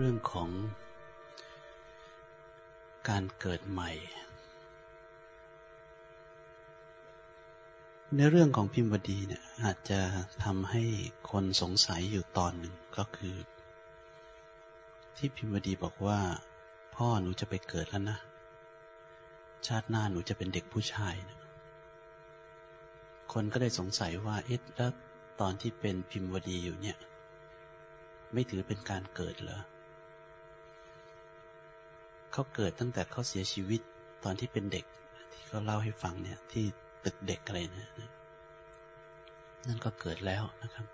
เรื่องของการเกิดใหม่ ในเรื่องของพิมพ์วดีเนี่ยอาจจะทำให้คนสงสัยอยู่ตอนหนึ่งก็คือ ที่พิมพ์วดีบอกว่า พ่อหนูจะไปเกิดแล้วนะ ชาติหน้าหนูจะเป็นเด็กผู้ชายนะคนก็ได้สงสัยว่าเอ๊ะแล้วตอนที่เป็นพิมพ์วดีอยู่เนี่ย ไม่ถือเป็นการเกิดเหรอ เขาเกิดตั้งแต่เขาเสียชีวิตตอนที่เป็นเด็ก ที่เขาเล่าให้ฟังเนี่ย ที่ตึกเด็กอะไรนะนั่นก็เกิดแล้วนะครับ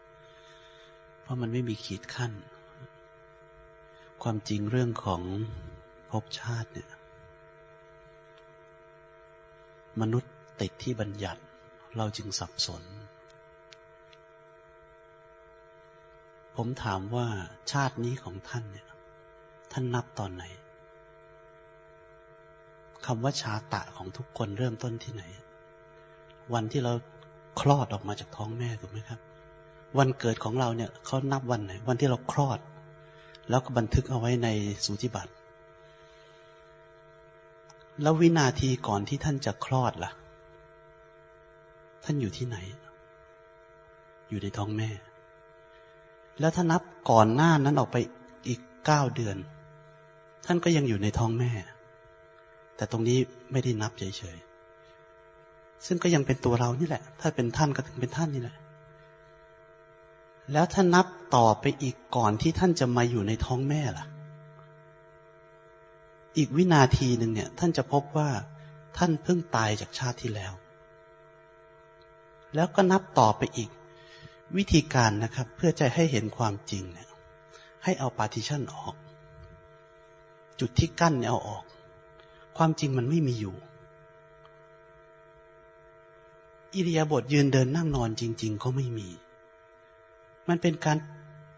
เพราะมันไม่มีขีดขั้น ความจริงเรื่องของภพชาติเนี่ย มนุษย์ติดที่บัญญัติ เราจึงสับสน ผมถามว่าชาตินี้ของท่านเนี่ย ท่านนับตอนไหน คำว่าชาตะของทุกคนเริ่มต้นที่ไหน วันที่เราคลอดออกมาจากท้องแม่ถูกไหมครับ วันเกิดของเราเนี่ยเขานับวันไหน วันที่เราคลอด แล้วก็บันทึกเอาไว้ในสูติบัตรแล้ววินาทีก่อนที่ท่านจะคลอดล่ะ ท่านอยู่ที่ไหน อยู่ในท้องแม่ แล้วถ้านับก่อนหน้านั้นออกไปอีกเก้าเดือน ท่านก็ยังอยู่ในท้องแม่ แต่ตรงนี้ไม่ได้นับเฉยๆ ซึ่งก็ยังเป็นตัวเรานี่แหละ ถ้าเป็นท่านก็ถึงเป็นท่านนี่แหละ แล้วถ้านับต่อไปอีกก่อนที่ท่านจะมาอยู่ในท้องแม่ล่ะ อีกวินาทีหนึ่งเนี่ย ท่านจะพบว่าท่านเพิ่งตายจากชาติที่แล้ว แล้วก็นับต่อไปอีก วิธีการนะครับ เพื่อจะให้เห็นความจริงเนี่ย ให้เอาปาร์ติชันออก จุดที่กั้นเนี่ยเอาออก ความจริงมันไม่มีอยู่ อิริยาบถยืนเดินนั่งนอนจริง ๆ ก็ไม่มี มันเป็นการ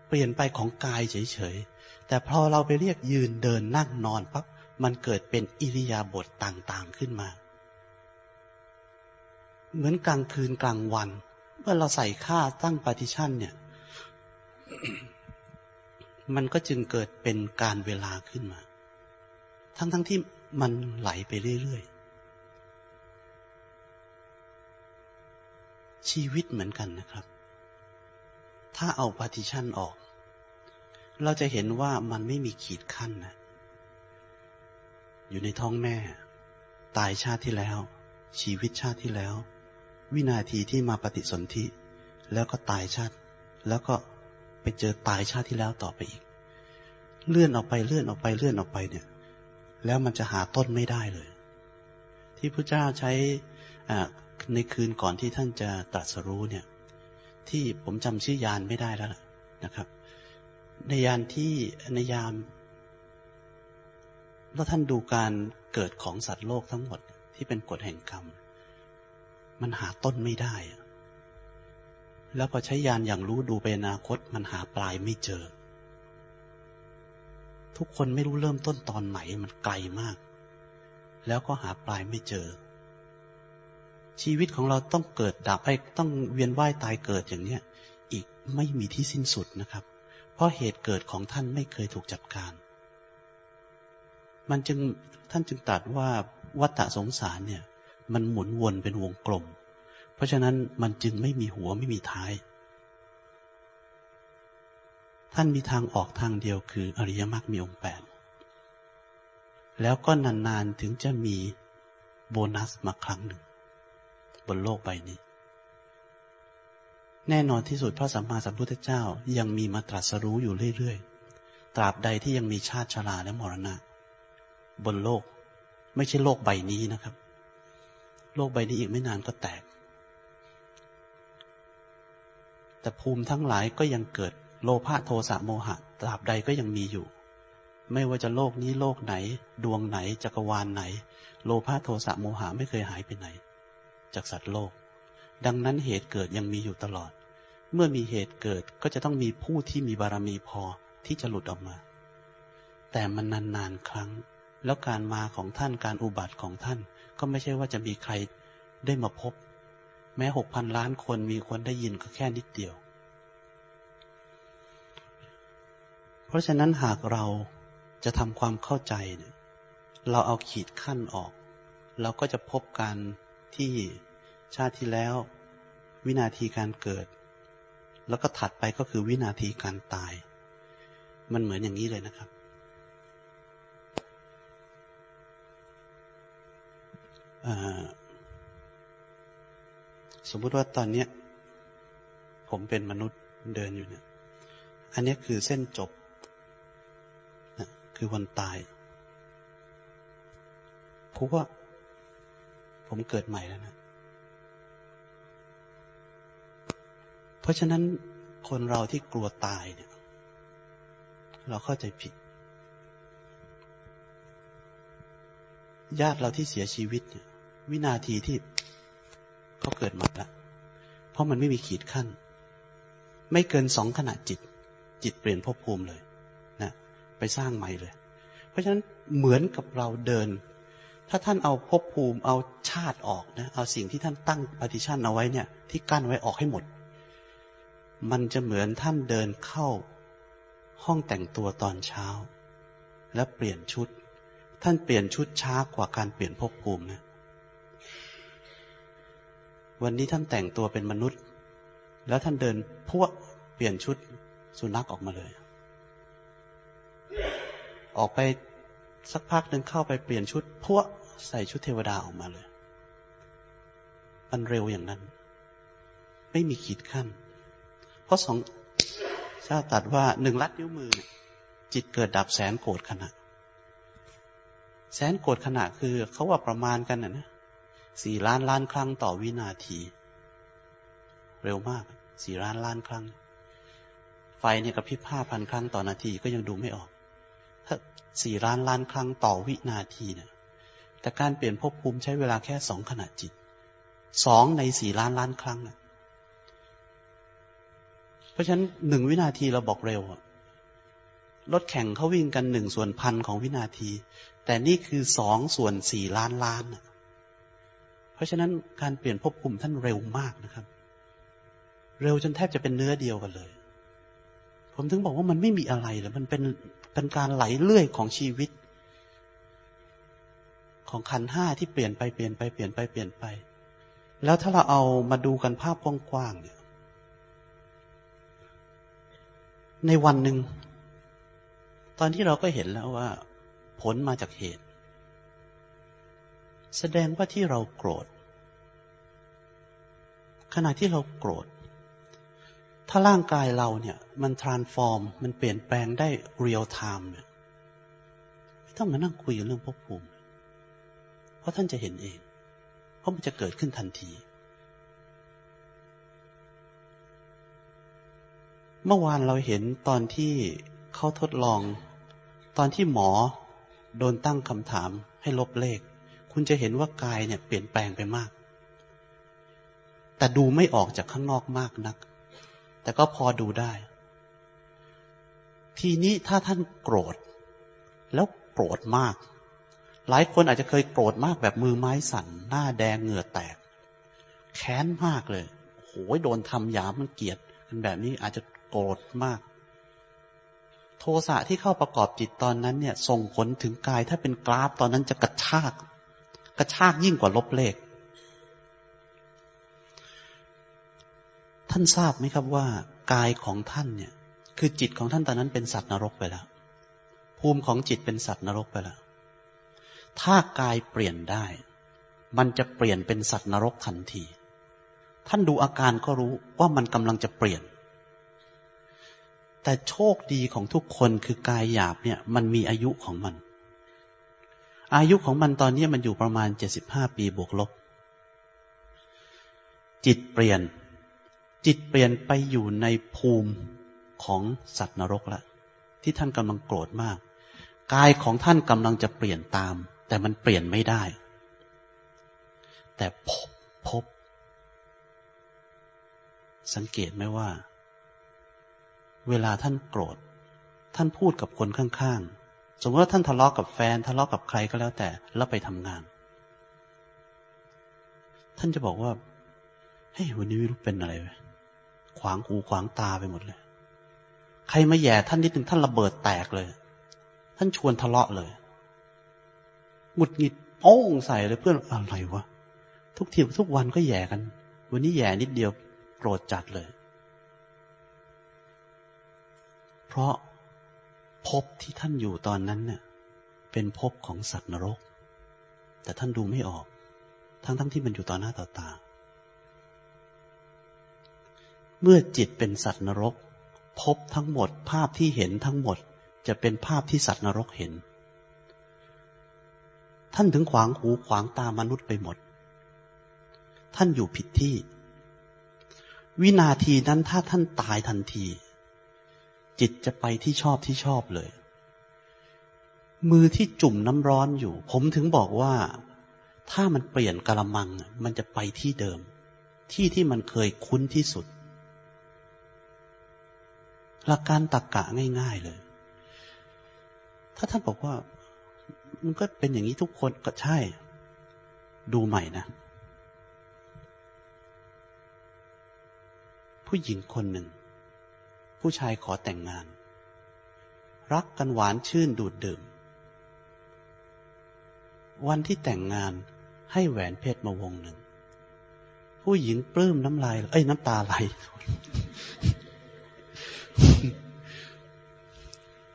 เปลี่ยนไปของกายเฉยๆ แต่พอเราไปเรียกยืนเดินนั่งนอนปั๊บมันเกิดเป็นอิริยาบถต่างๆขึ้นมา เหมือนกลางคืนกลางวัน เมื่อเราใส่ค่าตั้งปฏิชันเนี่ย มันก็จึงเกิดเป็นการเวลาขึ้นมา ทั้งๆทที่ มันไหลไปเรื่อยๆ ชีวิตเหมือนกันนะครับ ถ้าเอาปฏิชันออก เราจะเห็นว่ามันไม่มีขีดขั้นนะ อยู่ในท้องแม่ ตายชาติที่แล้ว ชีวิตชาติที่แล้ว วินาทีที่มาปฏิสนธิ แล้วก็ตายชาติ แล้วก็ไปเจอตายชาติที่แล้วต่อไปอีก เลื่อนออกไปเลื่อนออกไปเลื่อนออกไปเนี่ย แล้วมันจะหาต้นไม่ได้เลย ที่พระเจ้าใช้ในคืนก่อนที่ท่านจะตรัสรู้เนี่ย ที่ผมจำชื่อยานไม่ได้แล้วนะครับ ในยานที่ในยามแล้วท่านดูการเกิดของสัตว์โลกทั้งหมดที่เป็นกฎแห่งกรรม มันหาต้นไม่ได้ แล้วพอใช้ยานอย่างรู้ดูไปอนาคต มันหาปลายไม่เจอ ทุกคนไม่รู้เริ่มต้นตอนไหนมันไกลมาก แล้วก็หาปลายไม่เจอ ชีวิตของเราต้องเกิดดับไอ้ต้องเวียนว่ายตายเกิดอย่างเนี้ย อีกไม่มีที่สิ้นสุดนะครับ เพราะเหตุเกิดของท่านไม่เคยถูกจัดการ มันจึงท่านจึงตรัสว่าวัฏสงสารเนี่ย มันหมุนวนเป็นวงกลม เพราะฉะนั้นมันจึงไม่มีหัวไม่มีท้าย ท่านมีทางออกทางเดียวคืออริยมรรคมีองค์แปดแล้วก็นานๆถึงจะมีโบนัสมาครั้งหนึ่ง บนโลกใบนี้ แน่นอนที่สุดพระสัมมาสัมพุทธเจ้ายังมีมาตรัสรู้อยู่เรื่อยๆ ตราบใดที่ยังมีชาติชราและมรณะ บนโลกไม่ใช่โลกใบนี้นะครับ โลกใบนี้อีกไม่นานก็แตก แต่ภูมิทั้งหลายก็ยังเกิด โลภะโทสะโมหะตราบใดก็ยังมีอยู่ ไม่ว่าจะโลกนี้โลกไหน ดวงไหนจักรวาลไหน โลภะโทสะโมหะไม่เคยหายไปไหน จากสัตว์โลก ดังนั้นเหตุเกิดยังมีอยู่ตลอด เมื่อมีเหตุเกิดก็จะต้องมีผู้ที่มีบารมีพอที่จะหลุดออกมา แต่มันนานๆครั้ง แล้วการมาของท่านการอุบัติของท่าน ก็ไม่ใช่ว่าจะมีใครได้มาพบ แม้หกพันล้านคนมีคนได้ยินก็แค่นิดเดียว เพราะฉะนั้นหากเราจะทำความเข้าใจเนี่ยเราเอาขีดขั้นออก เราก็จะพบการที่ชาติที่แล้ว วินาทีการเกิด แล้วก็ถัดไปก็คือวินาทีการตาย มันเหมือนอย่างนี้เลยนะครับ สมมุติว่าตอนนี้ผมเป็นมนุษย์เดินอยู่เนี่ย อันนี้คือเส้นจบ คือวันตายเพราะว่า ผมเกิดใหม่แล้วนะ เพราะฉะนั้นคนเราที่กลัวตายเนี่ย เราเข้าใจผิด ญาติเราที่เสียชีวิตเนี่ย วินาทีที่เขาเกิดใหม่ละเพราะมันไม่มีขีดขั้น ไม่เกินสองขณะจิต จิตเปลี่ยนภพภูมิเลย ไปสร้างใหม่เลย เพราะฉะนั้นเหมือนกับเราเดิน ถ้าท่านเอาภพภูมิเอาชาติออกนะ เอาสิ่งที่ท่านตั้งปฏิชันเอาไว้เนี่ย ที่กั้นไว้ออกให้หมด มันจะเหมือนท่านเดินเข้าห้องแต่งตัวตอนเช้า แล้วเปลี่ยนชุด ท่านเปลี่ยนชุดช้ากว่าการเปลี่ยนภพภูมินะ วันนี้ท่านแต่งตัวเป็นมนุษย์ แล้วท่านเดินพวกเปลี่ยนชุดสุนัขออกมาเลย ออกไปสักพักหนึ่งเข้าไปเปลี่ยนชุดพวกใส่ชุดเทวดาออกมาเลย มันเร็วอย่างนั้น ไม่มีขีดขั้น เพราะสองชาตัดว่าหนึ่งลัดนิ้วมือ จิตเกิดดับแสนโกรธขณะ แสนโกรธขณะคือเขาว่าประมาณกันนะนะสี่ล้านล้านครั้งต่อวินาที เร็วมากสี่ล้านล้านครั้ง ไฟเนี่ยกระพริบห้าพันครั้งต่อนาทีก็ยังดูไม่ออก สี่ล้านล้านครั้งต่อวินาทีเนี่ยแต่การเปลี่ยนภพภูมิใช้เวลาแค่สองขณะจิตสองในสี่ล้านล้านครั้งนะเพราะฉะนั้นหนึ่งวินาทีเราบอกเร็วรถแข่งเขาวิ่งกันหนึ่งส่วนพันของวินาที แต่นี่คือสองส่วนสี่ล้านล้านเพราะฉะนั้นการเปลี่ยนภพภูมิท่านเร็วมากนะครับ เร็วจนแทบจะเป็นเนื้อเดียวกันเลย ผมถึงบอกว่ามันไม่มีอะไรเลยมันเป็น เป็นการไหลเลื่อยของชีวิต ของขันห้าที่เปลี่ยนไปเปลี่ยนไปเปลี่ยนไปเปลี่ยนไป แล้วถ้าเราเอามาดูกันภาพกว้างๆเนี่ย ในวันหนึ่ง ตอนที่เราก็เห็นแล้วว่า ผลมาจากเหตุ แสดงว่าที่เราโกรธขณะที่เราโกรธ ถ้าร่างกายเราเนี่ยมัน transform มันเปลี่ยนแปลงได้ real time เนี่ยไม่ต้องมานั่งคุยเรื่องภพภูมิ เพราะท่านจะเห็นเอง เพราะมันจะเกิดขึ้นทันที เมื่อวานเราเห็นตอนที่เขาทดลอง ตอนที่หมอโดนตั้งคำถามให้ลบเลข คุณจะเห็นว่ากายเนี่ยเปลี่ยนแปลงไปมาก แต่ดูไม่ออกจากข้างนอกมากนัก แต่ก็พอดูได้ ทีนี้ถ้าท่านโกรธ แล้วโกรธมาก หลายคนอาจจะเคยโกรธมากแบบมือไม้สั่น หน้าแดงเหงื่อแตก แค้นมากเลย โหยโดนทำยามมันเกลียดกันแบบนี้อาจจะโกรธมาก โทสะที่เข้าประกอบจิตตอนนั้นเนี่ย ส่งผลถึงกายถ้าเป็นกราฟตอนนั้นจะกระชาก กระชากยิ่งกว่าลบเลข ท่านทราบไหมครับว่ากายของท่านเนี่ย คือจิตของท่านตอนนั้นเป็นสัตว์นรกไปแล้ว ภูมิของจิตเป็นสัตว์นรกไปแล้ว ถ้ากายเปลี่ยนได้ มันจะเปลี่ยนเป็นสัตว์นรกทันที ท่านดูอาการก็รู้ว่ามันกำลังจะเปลี่ยน แต่โชคดีของทุกคนคือกายหยาบเนี่ย มันมีอายุของมัน อายุของมันตอนนี้มันอยู่ประมาณเจ็ดสิบห้าปีบวกลบ จิตเปลี่ยน จิตเปลี่ยนไปอยู่ในภูมิของสัตว์นรกแล้วที่ท่านกำลังโกรธมาก กายของท่านกำลังจะเปลี่ยนตาม แต่มันเปลี่ยนไม่ได้ แต่พบพบ สังเกตไหมว่า เวลาท่านโกรธ ท่านพูดกับคนข้างๆ สมมติว่าท่านทะเลาะกับแฟน ทะเลาะกับใครก็แล้วแต่ แล้วไปทำงาน ท่านจะบอกว่าเฮ้ยวันนี้ไม่รู้เป็นอะไรไป ขวางหูขวางตาไปหมดเลย ใครมาแย่ท่านนิดหนึ่งท่านระเบิดแตกเลย ท่านชวนทะเลาะเลยหงุดหงิดโป้งใส่เลยเพื่อนอะไรวะทุกทีทุกวันก็แย่กัน วันนี้แย่นิดเดียวโกรธจัดเลย เพราะภพที่ท่านอยู่ตอนนั้นเนี่ยเป็นภพของสัตว์นรก แต่ท่านดูไม่ออก ทั้งทั้งที่มันอยู่ต่อหน้าต่อตา เมื่อจิตเป็นสัตว์นรกภพทั้งหมดภาพที่เห็นทั้งหมดจะเป็นภาพที่สัตว์นรกเห็น ท่านถึงขวางหูขวางตามนุษย์ไปหมด ท่านอยู่ผิดที่ วินาทีนั้นถ้าท่านตายทันที จิตจะไปที่ชอบที่ชอบเลย มือที่จุ่มน้ำร้อนอยู่ ผมถึงบอกว่า ถ้ามันเปลี่ยนกะละมังมันจะไปที่เดิม ที่ที่มันเคยคุ้นที่สุด หลักการตักกะง่ายๆเลย ถ้าท่านบอกว่า มันก็เป็นอย่างนี้ทุกคนก็ใช่ ดูใหม่นะ ผู้หญิงคนหนึ่ง ผู้ชายขอแต่งงาน รักกันหวานชื่นดูดดื่ม วันที่แต่งงานให้แหวนเพชรมาวงหนึ่ง ผู้หญิงปลื้มน้ำลาย เอ้ยน้ำตาไหล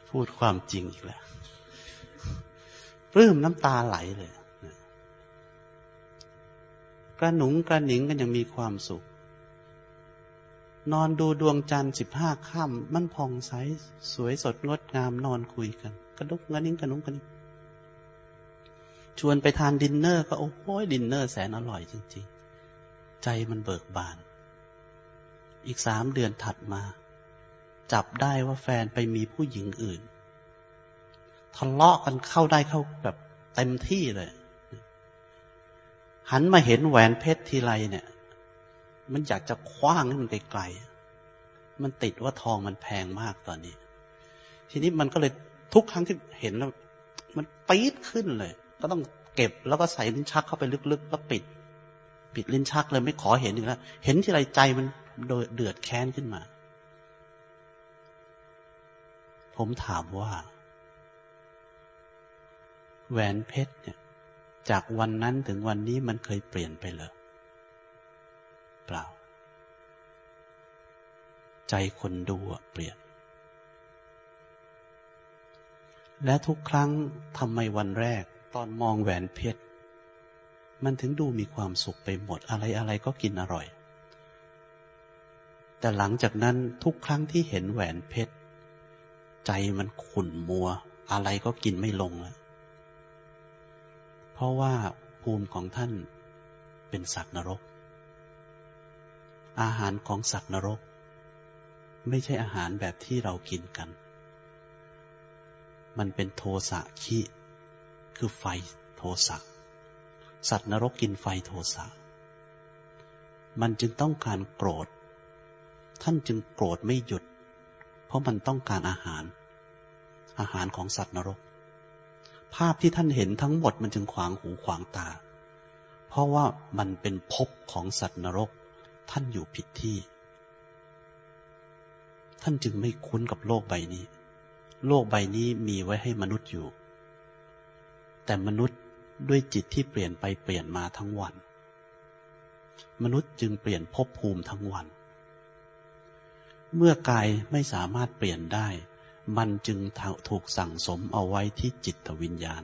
พูดความจริงอีกแล้วปลื้มน้ำตาไหลเลยกระหนุงกระหนิงกันยังมีความสุข นอนดูดวงจันทร์สิบห้าค่ำมันผ่องใส สวยสดงดงามนอนคุยกัน กระหนุงกระหนิงกระหนุงกระหนิงชวนไปทานดินเนอร์ก็โอ้โหดินเนอร์แสนอร่อยจริง ๆ ใจมันเบิกบาน อีกสามเดือนถัดมา จับได้ว่าแฟนไปมีผู้หญิงอื่น ทะเลาะกันเข้าได้เข้าแบบเต็มที่เลย หันมาเห็นแหวนเพชรทีไรเนี่ย มันอยากจะคว้างให้มันไกลๆ มันติดว่าทองมันแพงมากตอนนี้ ทีนี้มันก็เลยทุกครั้งที่เห็นแล้ว มันปี๊ดขึ้นเลย ก็ต้องเก็บแล้วก็ใส่ลิ้นชักเข้าไปลึกๆ แล้วปิด ปิดลิ้นชักเลยไม่ขอเห็นอีกแล้ว เห็นที่ไรใจมันเดือดแค้นขึ้นมา ผมถามว่า แหวนเพชรเนี่ย จากวันนั้นถึงวันนี้มันเคยเปลี่ยนไปเลยเปล่า ใจคนดูเปลี่ยน และทุกครั้งทำไมวันแรก ตอนมองแหวนเพชรมันถึงดูมีความสุขไปหมดอะไรอะไรก็กินอร่อย แต่หลังจากนั้นทุกครั้งที่เห็นแหวนเพชร ใจมันขุ่นมัว อะไรก็กินไม่ลงแล้วเพราะว่าภูมิของท่านเป็นสัตว์นรก อาหารของสัตว์นรก ไม่ใช่อาหารแบบที่เรากินกัน มันเป็นโทสะขี้ คือไฟโทสะ สัตว์นรกกินไฟโทสะ มันจึงต้องการโกรธ ท่านจึงโกรธไม่หยุด เพราะมันต้องการอาหาร อาหารของสัตว์นรก ภาพที่ท่านเห็นทั้งหมดมันจึงขวางหูขวางตา เพราะว่ามันเป็นภพของสัตว์นรก ท่านอยู่ผิดที่ ท่านจึงไม่คุ้นกับโลกใบนี้ โลกใบนี้มีไว้ให้มนุษย์อยู่ แต่มนุษย์ด้วยจิตที่เปลี่ยนไปเปลี่ยนมาทั้งวัน มนุษย์จึงเปลี่ยนภพภูมิทั้งวัน เมื่อกายไม่สามารถเปลี่ยนได้ มันจึงถูกสั่งสมเอาไว้ที่จิตวิญญาณ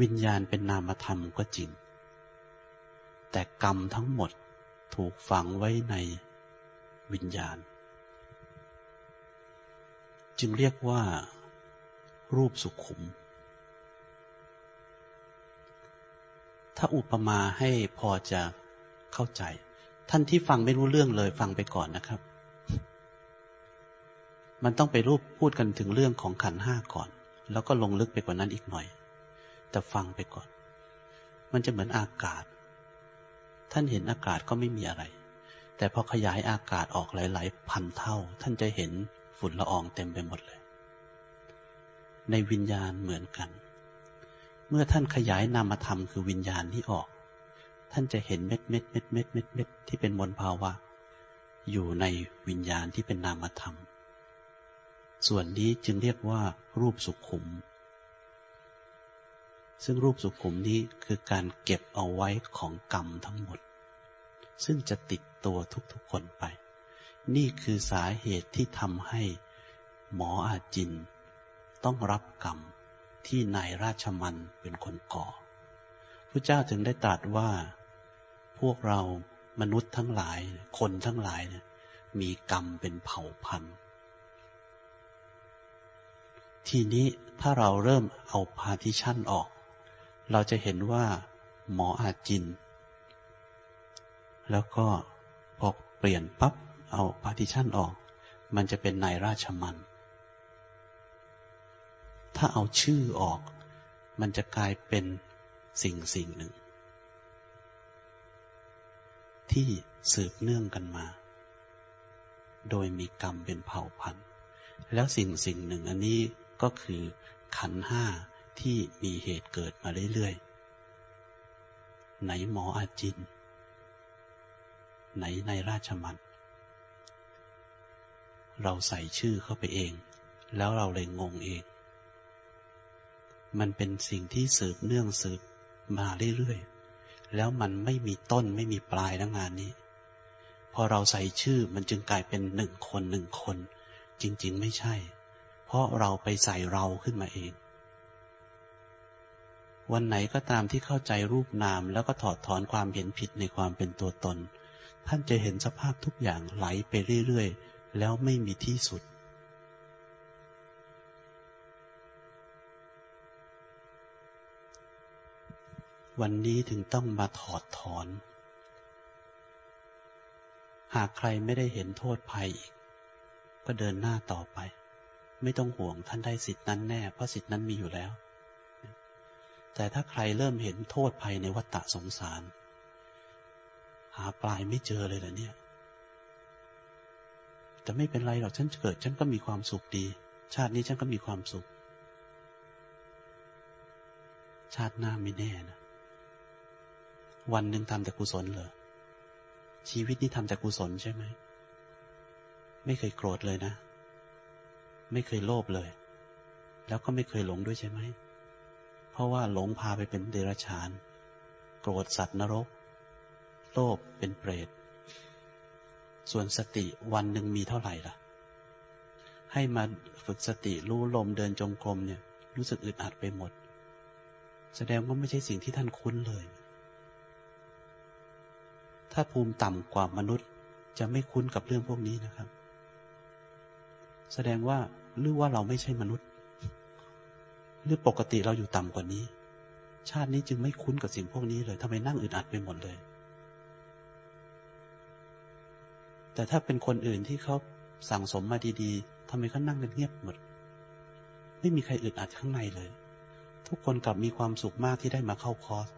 วิญญาณเป็นนามธรรมก็จริง แต่กรรมทั้งหมดถูกฝังไว้ในวิญญาณ จึงเรียกว่า รูปสุขุม ถ้าอุปมาให้พอจะเข้าใจ ท่านที่ฟังไม่รู้เรื่องเลย ฟังไปก่อนนะครับ มันต้องไปรูปพูดกันถึงเรื่องของขันห้าก่อน แล้วก็ลงลึกไปกว่านั้นอีกหน่อย แต่ฟังไปก่อน มันจะเหมือนอากาศ ท่านเห็นอากาศก็ไม่มีอะไร แต่พอขยายอากาศออกหลาย ๆ พันเท่า ท่านจะเห็นฝุ่นละอองเต็มไปหมดเลย ในวิญญาณเหมือนกัน เมื่อท่านขยายนามธรรมคือวิญญาณที่ออก ท่านจะเห็นเม็ดเม็ดเม็ดเม็ดเม็ดเม็ดที่เป็นมวลภาวะ อยู่ในวิญญาณที่เป็นนามธรรม ส่วนนี้จึงเรียกว่า รูปสุขุม ซึ่งรูปสุขุมนี้คือการเก็บเอาไว้ของกรรมทั้งหมด ซึ่งจะติดตัวทุกๆคนไป นี่คือสาเหตุที่ทำให้หมออาจิน ต้องรับกรรมที่นายราชมันเป็นคนก่อพระเจ้าถึงได้ตรัสว่า พวกเรามนุษย์ทั้งหลาย คนทั้งหลายเนี่ยมีกรรมเป็นเผ่าพันธุ์ ทีนี้ถ้าเราเริ่มเอาพาทิชั่นออก เราจะเห็นว่าหมออาจิน แล้วก็พอเปลี่ยนปั๊บเอาพาทิชั่นออก มันจะเป็นนายราชมัน ถ้าเอาชื่อออก มันจะกลายเป็นสิ่งสิ่งหนึ่ง ที่สืบเนื่องกันมา โดยมีกรรมเป็นเผ่าพันธุ์ แล้วสิ่งสิ่งหนึ่งอันนี้ก็คือขันห้าที่มีเหตุเกิดมาเรื่อยๆ ไหนหมออาจิน ไหนในราชมัน เราใส่ชื่อเข้าไปเอง แล้วเราเลยงงเอง มันเป็นสิ่งที่สืบเนื่องสืบมาเรื่อยๆ แล้วมันไม่มีต้นไม่มีปลายนะงานนี้ พอเราใส่ชื่อมันจึงกลายเป็นหนึ่งคนหนึ่งคน จริง ๆ ไม่ใช่ เพราะเราไปใส่เราขึ้นมาเอง วันไหนก็ตามที่เข้าใจรูปนามแล้วก็ถอดถอนความเห็นผิดในความเป็นตัวตน ท่านจะเห็นสภาพทุกอย่างไหลไปเรื่อย ๆ แล้วไม่มีที่สุด วันนี้ถึงต้องมาถอดถอน หากใครไม่ได้เห็นโทษภัยอีก ก็เดินหน้าต่อไป ไม่ต้องห่วงท่านได้สิทธินั้นแน่ เพราะสิทธินั้นมีอยู่แล้ว แต่ถ้าใครเริ่มเห็นโทษภัยในวัฏฏะสงสาร หาปลายไม่เจอเลยเหรอเนี่ยแต่ไม่เป็นไรหรอกฉันเกิด ฉันก็มีความสุขดี ชาตินี้ฉันก็มีความสุข ชาติหน้าไม่แน่นะ วันหนึ่งทำแต่กุศลเหรอ ชีวิตนี้ทำแต่กุศลใช่ไหม ไม่เคยโกรธเลยนะ ไม่เคยโลภเลย แล้วก็ไม่เคยหลงด้วยใช่ไหม เพราะว่าหลงพาไปเป็นเดรัจฉาน โกรธสัตว์นรก โลภเป็นเปรต ส่วนสติวันหนึ่งมีเท่าไหร่ล่ะ ให้มาฝึกสติรู้ลมเดินจงกรมเนี่ย รู้สึกอึดอัดไปหมด แสดงว่าไม่ใช่สิ่งที่ท่านคุ้นเลย ถ้าภูมิต่ำกว่ามนุษย์ จะไม่คุ้นกับเรื่องพวกนี้นะครับ แสดงว่าหรือว่าเราไม่ใช่มนุษย์ หรือปกติเราอยู่ต่ำกว่านี้ ชาตินี้จึงไม่คุ้นกับสิ่งพวกนี้เลยทำไมนั่งอึดอัดไปหมดเลย แต่ถ้าเป็นคนอื่นที่เขาสั่งสมมาดีๆทำไมเขานั่งกันเงียบหมด ไม่มีใครอึดอัดข้างในเลย ทุกคนกลับมีความสุขมากที่ได้มาเข้าคอร์ส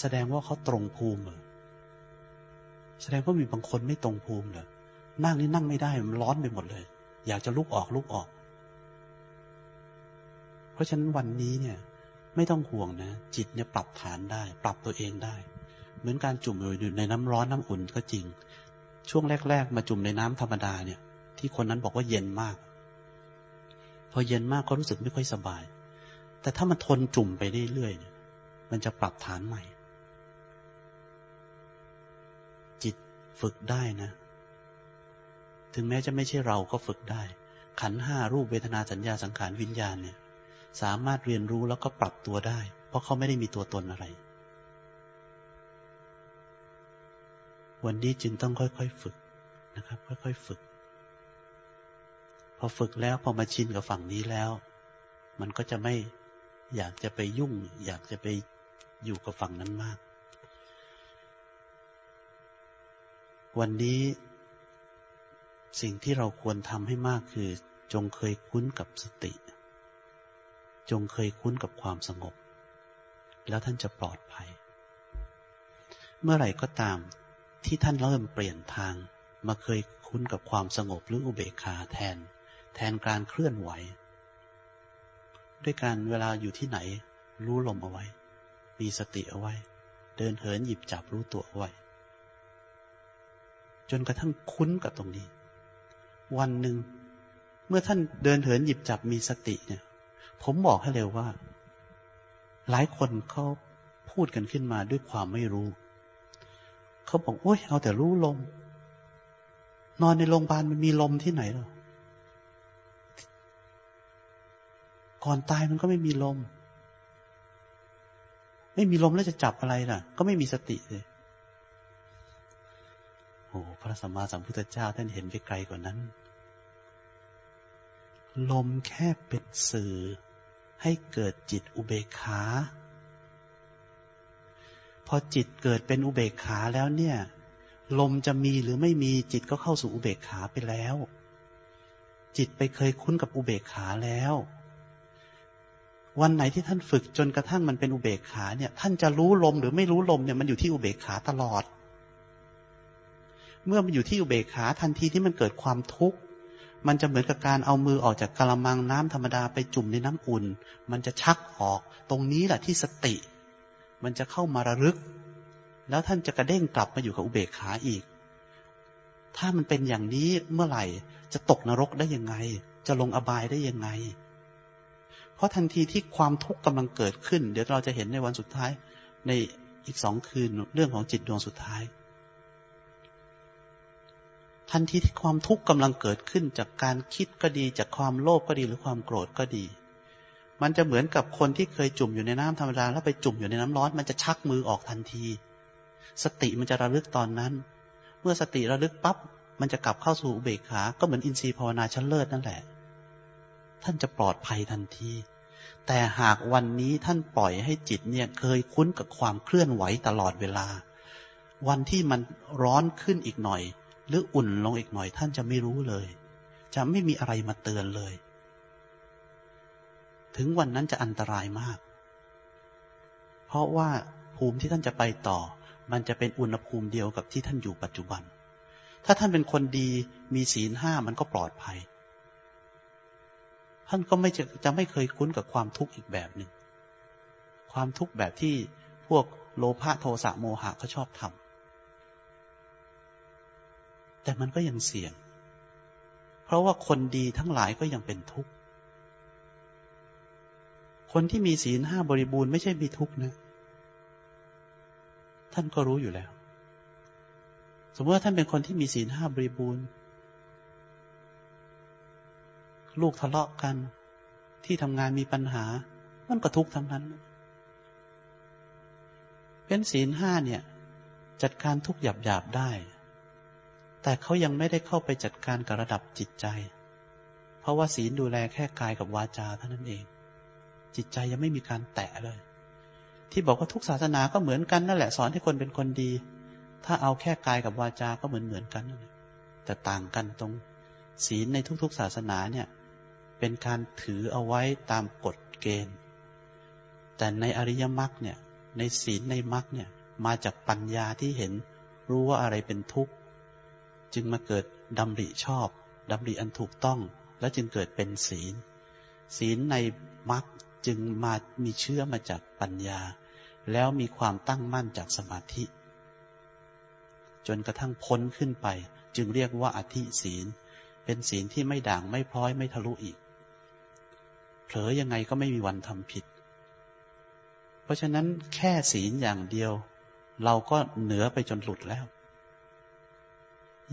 แสดงว่าเขาตรงภูมิเหรอ แสดงว่ามีบางคนไม่ตรงภูมิเลยนั่งนี่นั่งไม่ได้มันร้อนไปหมดเลย อยากจะลุกออกลุกออก เพราะฉะนั้นวันนี้เนี่ย ไม่ต้องห่วงนะ จิตเนี่ยปรับฐานได้ ปรับตัวเองได้ เหมือนการจุ่มอยู่ในน้ำร้อนน้ำอุ่นก็จริง ช่วงแรก ๆ มาจุ่มในน้ำธรรมดาเนี่ย ที่คนนั้นบอกว่าเย็นมาก พอเย็นมากก็รู้สึกไม่ค่อยสบาย แต่ถ้ามันทนจุ่มไปเรื่อยๆเนี่ยมันจะปรับฐานใหม่ ฝึกได้นะ ถึงแม้จะไม่ใช่เราก็ฝึกได้ ขันห้ารูปเวทนาสัญญาสังขารวิญญาณเนี่ย สามารถเรียนรู้แล้วก็ปรับตัวได้ เพราะเขาไม่ได้มีตัวตนอะไร วันนี้จึงต้องค่อยๆฝึกนะครับ ค่อยๆฝึก พอฝึกแล้วพอมาชินกับฝั่งนี้แล้ว มันก็จะไม่อยากจะไปยุ่ง อยากจะไปอยู่กับฝั่งนั้นมาก วันนี้ สิ่งที่เราควรทำให้มากคือ จงเคยคุ้นกับสติ จงเคยคุ้นกับความสงบ แล้วท่านจะปลอดภัย เมื่อไหร่ก็ตามที่ท่านเริ่มเปลี่ยนทาง มาเคยคุ้นกับความสงบหรืออุเบกขาแทน แทนการเคลื่อนไหว ด้วยการเวลาอยู่ที่ไหน รู้ลมเอาไว้ มีสติเอาไว้ เดินเหินหยิบจับรู้ตัวเอาไว้ จนกระทั่งคุ้นกับตรงนี้ วันหนึ่ง เมื่อท่านเดินเหินหยิบจับมีสติเนี่ย ผมบอกให้เร็วว่า หลายคนเขาพูดกันขึ้นมาด้วยความไม่รู้ เขาบอกโอ้ยเอาแต่รู้ลม นอนในโรงพยาบาลมันมีลมที่ไหนหรอก่อนตายมันก็ไม่มีลม ไม่มีลมแล้วจะจับอะไรล่ะ ก็ไม่มีสติเลย โอ้พระสัมมาสัมพุทธเจ้าท่านเห็นไปไกลกว่านั้น ลมแค่เป็นสื่อให้เกิดจิตอุเบกขา พอจิตเกิดเป็นอุเบกขาแล้วเนี่ย ลมจะมีหรือไม่มีจิตก็เข้าสู่อุเบกขาไปแล้ว จิตไปเคยคุ้นกับอุเบกขาแล้ว วันไหนที่ท่านฝึกจนกระทั่งมันเป็นอุเบกขาเนี่ย ท่านจะรู้ลมหรือไม่รู้ลมเนี่ยมันอยู่ที่อุเบกขาตลอด เมื่อมันอยู่ที่อุเบกขาทันทีที่มันเกิดความทุกข์มันจะเหมือนกับการเอามือออกจากกะละมังน้ำธรรมดาไปจุ่มในน้ำอุ่น มันจะชักออก ตรงนี้แหละที่สติ มันจะเข้ามาระลึก แล้วท่านจะกระเด้งกลับมาอยู่กับอุเบกขาอีก ถ้ามันเป็นอย่างนี้เมื่อไหร่ จะตกนรกได้ยังไง จะลงอบายได้ยังไง เพราะทันทีที่ความทุกข์กำลังเกิดขึ้น เดี๋ยวเราจะเห็นในวันสุดท้าย ในอีกสองคืนเรื่องของจิตดวงสุดท้าย ทันทีที่ความทุกข์กำลังเกิดขึ้นจากการคิดก็ดี จากความโลภก็ดีหรือความโกรธก็ดี มันจะเหมือนกับคนที่เคยจุ่มอยู่ในน้ำธรรมดาแล้วไปจุ่มอยู่ในน้ำร้อน มันจะชักมือออกทันที สติมันจะระลึกตอนนั้น เมื่อสติระลึกปั๊บมันจะกลับเข้าสู่อุเบกขา ก็เหมือนอินทรีย์ภาวนาชั้นเลิศนั่นแหละ ท่านจะปลอดภัยทันที แต่หากวันนี้ท่านปล่อยให้จิตเนี่ยเคยคุ้นกับความเคลื่อนไหวตลอดเวลา วันที่มันร้อนขึ้นอีกหน่อย หรืออุ่นลงอีกหน่อยท่านจะไม่รู้เลย จะไม่มีอะไรมาเตือนเลย ถึงวันนั้นจะอันตรายมาก เพราะว่าภูมิที่ท่านจะไปต่อ มันจะเป็นอุณหภูมิเดียวกับที่ท่านอยู่ปัจจุบัน ถ้าท่านเป็นคนดีมีศีลห้ามันก็ปลอดภัย ท่านก็ไม่จะจะไม่เคยคุ้นกับความทุกข์อีกแบบหนึ่ง ความทุกข์แบบที่พวกโลภะโทสะโมหะเขาชอบทำ แต่มันก็ยังเสี่ยง เพราะว่าคนดีทั้งหลายก็ยังเป็นทุกข์ คนที่มีศีลห้าบริบูรณ์ไม่ใช่มีทุกข์นะ ท่านก็รู้อยู่แล้ว สมมติว่าท่านเป็นคนที่มีศีลห้าบริบูรณ์ ลูกทะเลาะกัน ที่ทำงานมีปัญหา มันก็ทุกข์ทั้งนั้น เป็นศีลห้าเนี่ย จัดการทุกหยาบหยาบได้ แต่เขายังไม่ได้เข้าไปจัดการกับระดับจิตใจ เพราะว่าศีลดูแลแค่กายกับวาจาเท่านั้นเอง จิตใจยังไม่มีการแตะเลย ที่บอกว่าทุกศาสนาก็เหมือนกันนั่นแหละสอนให้คนเป็นคนดี ถ้าเอาแค่กายกับวาจา ก็เหมือนเหมือนกันนั่นแหละแต่ต่างกันตรง ศีลในทุกๆศาสนาเนี่ย เป็นการถือเอาไว้ตามกฎเกณฑ์ แต่ในอริยมรรคเนี่ย ในศีลในมรรคเนี่ย มาจากปัญญาที่เห็นรู้ว่าอะไรเป็นทุกข์ จึงมาเกิดดำริชอบดำริอันถูกต้อง และจึงเกิดเป็นศีล ศีลในมรรคจึงมามีเชื่อมาจากปัญญา แล้วมีความตั้งมั่นจากสมาธิ จนกระทั่งพ้นขึ้นไป จึงเรียกว่าอธิศีล เป็นศีลที่ไม่ด่างไม่พร้อยไม่ทะลุอีก เผลอยังไงก็ไม่มีวันทำผิด เพราะฉะนั้นแค่ศีลอย่างเดียว เราก็เหนือไปจนหลุดแล้ว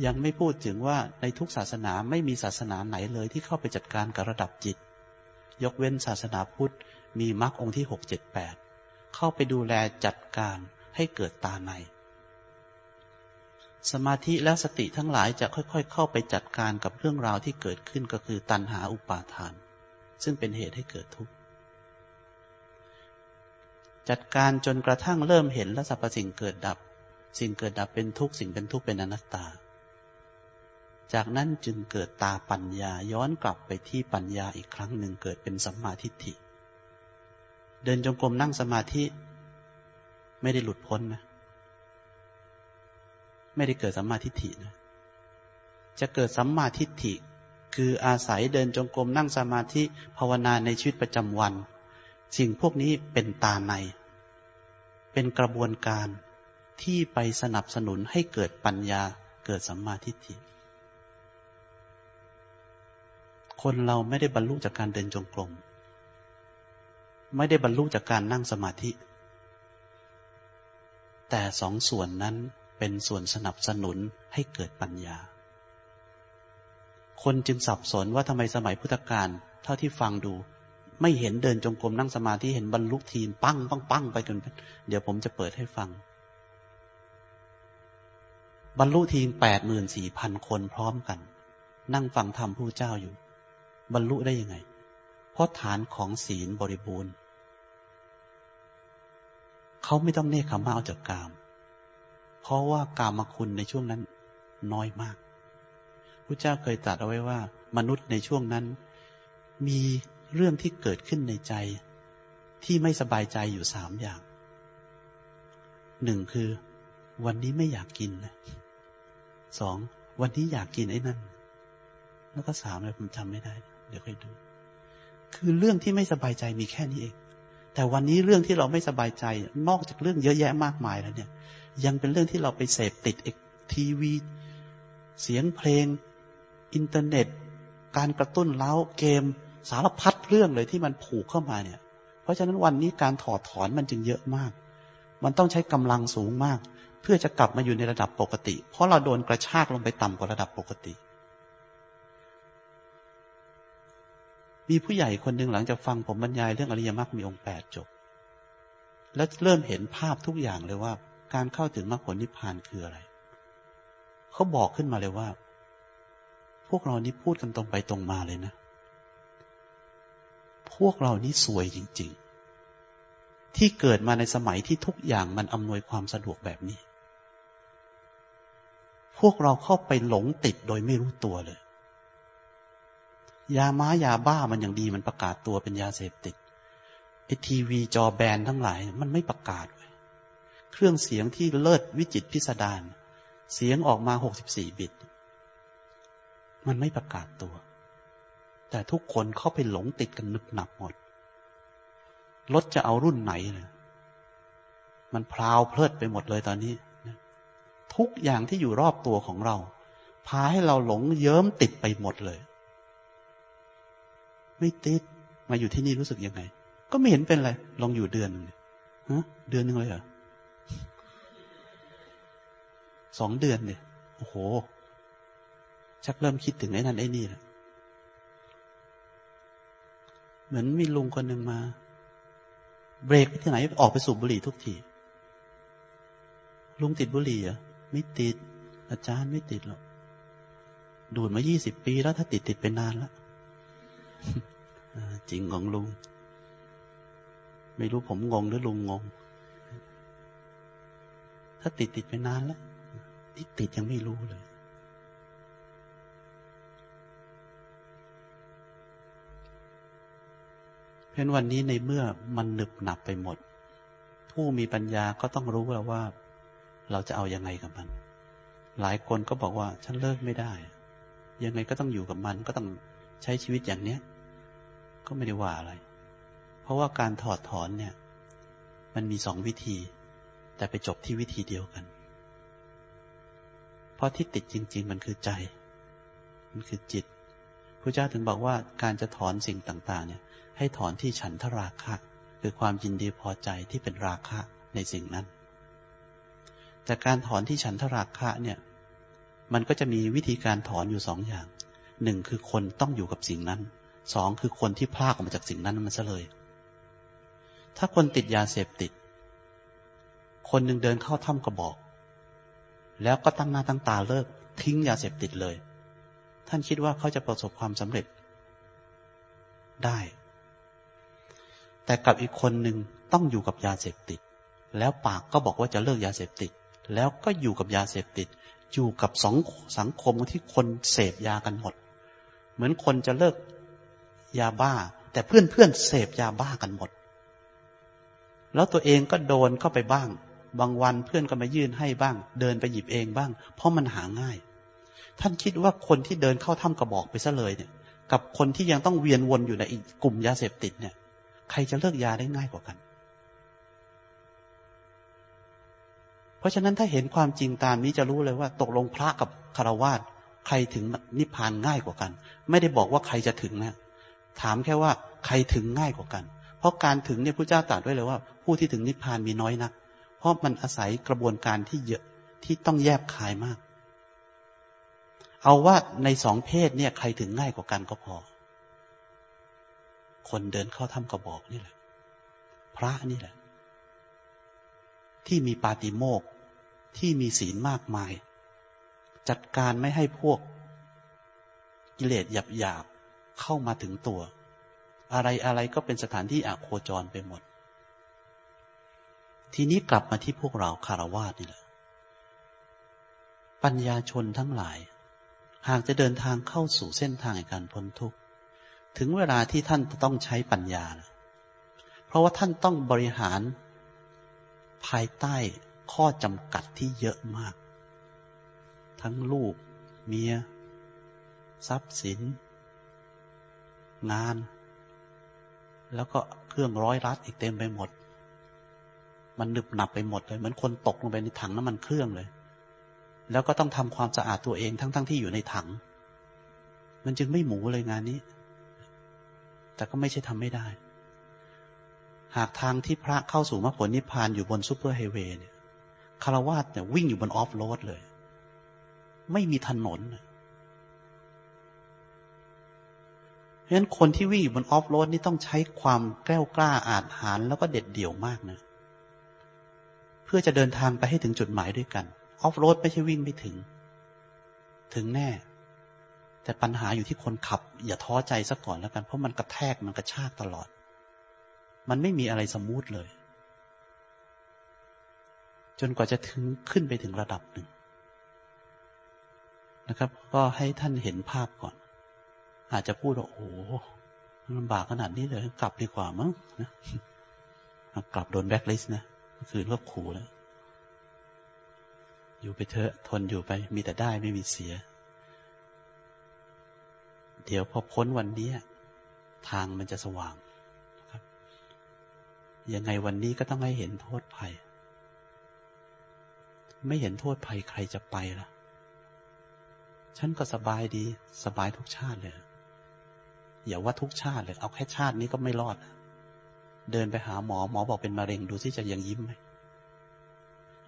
ยังไม่พูดถึงว่าในทุกศาสนาไม่มีศาสนาไหนเลยที่เข้าไปจัดการกับระดับจิต ยกเว้นศาสนาพุทธมีมรรคองค์ที่หกเจ็ดแปดเข้าไปดูแลจัดการให้เกิดตาใน สมาธิและสติทั้งหลายจะค่อยๆ เข้าไปจัดการกับเรื่องราวที่เกิดขึ้นก็คือตัณหาอุปาทาน ซึ่งเป็นเหตุให้เกิดทุกข์จัดการจนกระทั่งเริ่มเห็นและสรรพสิ่งเกิดดับ สิ่งเกิดดับเป็นทุกข์สิ่งเป็นทุกข์เป็นอนัตตา จากนั้นจึงเกิดตาปัญญาย้อนกลับไปที่ปัญญาอีกครั้งหนึ่งเกิดเป็นสัมมาทิฏฐิ เดินจงกรมนั่งสมาธิ ไม่ได้หลุดพ้นนะ ไม่ได้เกิดสัมมาทิฏฐินะ จะเกิดสัมมาทิฏฐิ คืออาศัยเดินจงกรมนั่งสมาธิภาวนาในชีวิตประจำวัน สิ่งพวกนี้เป็นตาใน เป็นกระบวนการที่ไปสนับสนุนให้เกิดปัญญาเกิดสัมมาทิฏฐิ คนเราไม่ได้บรรลุจากการเดินจงกรม ไม่ได้บรรลุจากการนั่งสมาธิ แต่สองส่วนนั้นเป็นส่วนสนับสนุนให้เกิดปัญญา คนจึงสับสนว่าทำไมสมัยพุทธกาลเท่าที่ฟังดู ไม่เห็นเดินจงกรมนั่งสมาธิเห็นบรรลุทีมปั้งปั้งปั้งไปกันเดี๋ยวผมจะเปิดให้ฟัง บรรลุทีมแปดหมื่นสี่พันคนพร้อมกัน นั่งฟังธรรมผู้เจ้าอยู่ บรรลุได้ยังไง เพราะฐานของศีลบริบูรณ์ เขาไม่ต้องเนคขมาเอาจากกาม เพราะว่ากามคุณในช่วงนั้นน้อยมากพระเจ้าเคยตรัสเอาไว้ว่า มนุษย์ในช่วงนั้น มีเรื่องที่เกิดขึ้นในใจ ที่ไม่สบายใจอยู่สามอย่าง หนึ่งคือ วันนี้ไม่อยากกินสองวันนี้อยากกินไอ้นั่น แล้วก็สามเลยผมจำไม่ได้ เดี๋ยวค่อยดู คือเรื่องที่ไม่สบายใจมีแค่นี้เอง แต่วันนี้เรื่องที่เราไม่สบายใจ นอกจากเรื่องเยอะแยะมากมายแล้วเนี่ย ยังเป็นเรื่องที่เราไปเสพติดเอกทีวี เสียงเพลง อินเทอร์เน็ต การกระตุ้นเล้าเกม สารพัดเรื่องเลยที่มันผูกเข้ามาเนี่ย เพราะฉะนั้นวันนี้การถอดถอนมันจึงเยอะมาก มันต้องใช้กำลังสูงมาก เพื่อจะกลับมาอยู่ในระดับปกติ เพราะเราโดนกระชากลงไปต่ำกว่าระดับปกติ มีผู้ใหญ่คนหนึ่งหลังจากฟังผมบรรยายเรื่องอริยมรรคมีองค์แปดจบ แล้วเริ่มเห็นภาพทุกอย่างเลยว่า การเข้าถึงมรรคผลนิพพานคืออะไร เขาบอกขึ้นมาเลยว่า พวกเรานี่พูดกันตรงไปตรงมาเลยนะ พวกเรานี่สวยจริง ๆ ที่เกิดมาในสมัยที่ทุกอย่างมันอำนวยความสะดวกแบบนี้ พวกเราเข้าไปหลงติดโดยไม่รู้ตัวเลย ยาม้ายาบ้ามันอย่างดีมันประกาศตัวเป็นยาเสพติดไอทีวีจอแบนทั้งหลาย มันไม่ประกาศไว้เครื่องเสียงที่เลิศวิจิตพิสดารเสียงออกมาหกสิบสี่บิต มันไม่ประกาศตัว แต่ทุกคนเข้าไปหลงติดกันนึบหนับหมดรถจะเอารุ่นไหนเลยมันพลาวเพลิดไปหมดเลยตอนนี้ ทุกอย่างที่อยู่รอบตัวของเรา พาให้เราหลงเยิ้มติดไปหมดเลย ไม่ติด มาอยู่ที่นี่รู้สึกยังไง ก็ไม่เห็นเป็นไร ลองอยู่เดือนหนึ่งฮะ เดือนหนึ่งเลยเหรอสองเดือนเนี่ย โอ้โห ชักเริ่มคิดถึงไอ้นั่นไอ้นี่แหละเหมือนมีลุงคนหนึ่งมา เบรกไปที่ไหน ออกไปสูบบุหรี่ทุกที ลุงติดบุหรี่อะไม่ติด อาจารย์ไม่ติดหรอก ดูดมายี่สิบปีแล้วถ้าติดติดไปนานแล้ว จริงของลุง ไม่รู้ผมงงหรือลุงงง ถ้าติดติดไปนานแล้วที่ติดยังไม่รู้เลย เพราะวันนี้ในเมื่อมันหนึบหนับไปหมด ผู้มีปัญญาก็ต้องรู้แล้วว่า เราจะเอายังไงกับมัน หลายคนก็บอกว่า ฉันเลิกไม่ได้ ยังไงก็ต้องอยู่กับมันก็ต้องใช้ชีวิตอย่างเนี้ย ก็ไม่ได้ว่าอะไร เพราะว่าการถอดถอนเนี่ย มันมีสองวิธี แต่ไปจบที่วิธีเดียวกัน เพราะที่ติดจริง ๆ มันคือใจ มันคือจิตพระเจ้าถึงบอกว่าการจะถอนสิ่งต่าง ๆ เนี่ย ให้ถอนที่ฉันทราคะ คือความยินดีพอใจที่เป็นราคะในสิ่งนั้น แต่การถอนที่ฉันทราคะเนี่ย มันก็จะมีวิธีการถอนอยู่สองอย่าง หนึ่งคือคนต้องอยู่กับสิ่งนั้น สองคือคนที่พลากออกมาจากสิ่งนั้นมันซะเลย ถ้าคนติดยาเสพติด คนหนึ่งเดินเข้าถ้ำกระบอก แล้วก็ตั้งหน้าตั้งตาเลิก ทิ้งยาเสพติดเลย ท่านคิดว่าเขาจะประสบความสำเร็จ ได้ แต่กับอีกคนหนึ่งต้องอยู่กับยาเสพติด แล้วปากก็บอกว่าจะเลิกยาเสพติด แล้วก็อยู่กับยาเสพติด อยู่กับสองสังคมที่คนเสพยากันหมด เหมือนคนจะเลิก ยาบ้า แต่เพื่อนเพื่อนเสพยาบ้ากันหมด แล้วตัวเองก็โดนเข้าไปบ้าง บางวันเพื่อนก็มายื่นให้บ้าง เดินไปหยิบเองบ้าง เพราะมันหาง่าย ท่านคิดว่าคนที่เดินเข้าถ้ำกระบอกไปซะเลยเนี่ย กับคนที่ยังต้องเวียนวนอยู่ในอีกกลุ่มยาเสพติดเนี่ย ใครจะเลิกยาได้ง่ายกว่ากัน เพราะฉะนั้นถ้าเห็นความจริงตามนี้จะรู้เลยว่า ตกลงพระกับคารวาสใครถึงนิพพานง่ายกว่ากัน ไม่ได้บอกว่าใครจะถึงนะ ถามแค่ว่าใครถึงง่ายกว่ากัน เพราะการถึงเนี่ยพระเจ้าตรัสไว้เลยว่า ผู้ที่ถึงนิพพานมีน้อยนัก เพราะมันอาศัยกระบวนการที่เยอะที่ต้องแยบคายมาก เอาว่าในสองเพศเนี่ยใครถึงง่ายกว่ากันก็พอ คนเดินเข้าถ้ำกระบอกนี่แหละ พระนี่แหละ ที่มีปาติโมกที่มีศีลมากมาย จัดการไม่ให้พวกกิเลสหยาบ เข้ามาถึงตัว อะไรอะไรก็เป็นสถานที่อโคจรไปหมด ทีนี้กลับมาที่พวกเราคารวาสนี่แหละ ปัญญาชนทั้งหลาย หากจะเดินทางเข้าสู่เส้นทางแห่งการพ้นทุกข์ ถึงเวลาที่ท่านจะต้องใช้ปัญญาเพราะว่าท่านต้องบริหาร ภายใต้ข้อจำกัดที่เยอะมาก ทั้งลูก เมีย ทรัพย์สิน งาน แล้วก็เครื่องร้อยรัดอีกเต็มไปหมด มันหนึบหนับไปหมดเลยเหมือนคนตกลงไปในถังน้ำมันเครื่องเลย แล้วก็ต้องทำความสะอาดตัวเองทั้งๆทที่อยู่ในถัง มันจึงไม่หมูเลยงานนี้ แต่ก็ไม่ใช่ทำไม่ได้ หากทางที่พระเข้าสู่มรรคผลนิพพานอยู่บน superhighway เนี่ยฆราวาสเนี่ยวิ่งอยู่บนออฟโรดเลย ไม่มีถนนเพ ราะฉะนั้นคนที่วิ่งอยู่บนออฟโรดนี่ต้องใช้ความแกล้วกล้าอาจหาญแล้วก็เด็ดเดี่ยวมากนะ เพื่อจะเดินทางไปให้ถึงจุดหมายด้วยกัน ออฟโรดไม่ใช่วิ่งไม่ถึง ถึงแน่ แต่ปัญหาอยู่ที่คนขับ อย่าท้อใจซะก่อนแล้วกัน เพราะมันกระแทกมันกระชากตลอด มันไม่มีอะไรสมูทเลย จนกว่าจะถึงขึ้นไปถึงระดับหนึ่งนะครับ ก็ให้ท่านเห็นภาพก่อน อาจจะพูดว่าโอ้ลำบากขนาดนี้เลยกลับดีกว่ามั้งนะกลับโดนแบ็คลิสต์นะคือรบขู่แล้ว อยู่ไปเถอะทนอยู่ไป มีแต่ได้ไม่มีเสีย เดี๋ยวพอพ้นวันนี้ทางมันจะสว่างครับยังไงวันนี้ก็ต้องให้เห็นโทษภัย ไม่เห็นโทษภัยใครจะไปล่ะ ฉันก็สบายดี สบายทุกชาติเลย อย่าว่าทุกชาติเลย เอาแค่ชาตินี้ก็ไม่รอด เดินไปหาหมอหมอบอกเป็นมะเร็งดูซิจะยังยิ้มไหม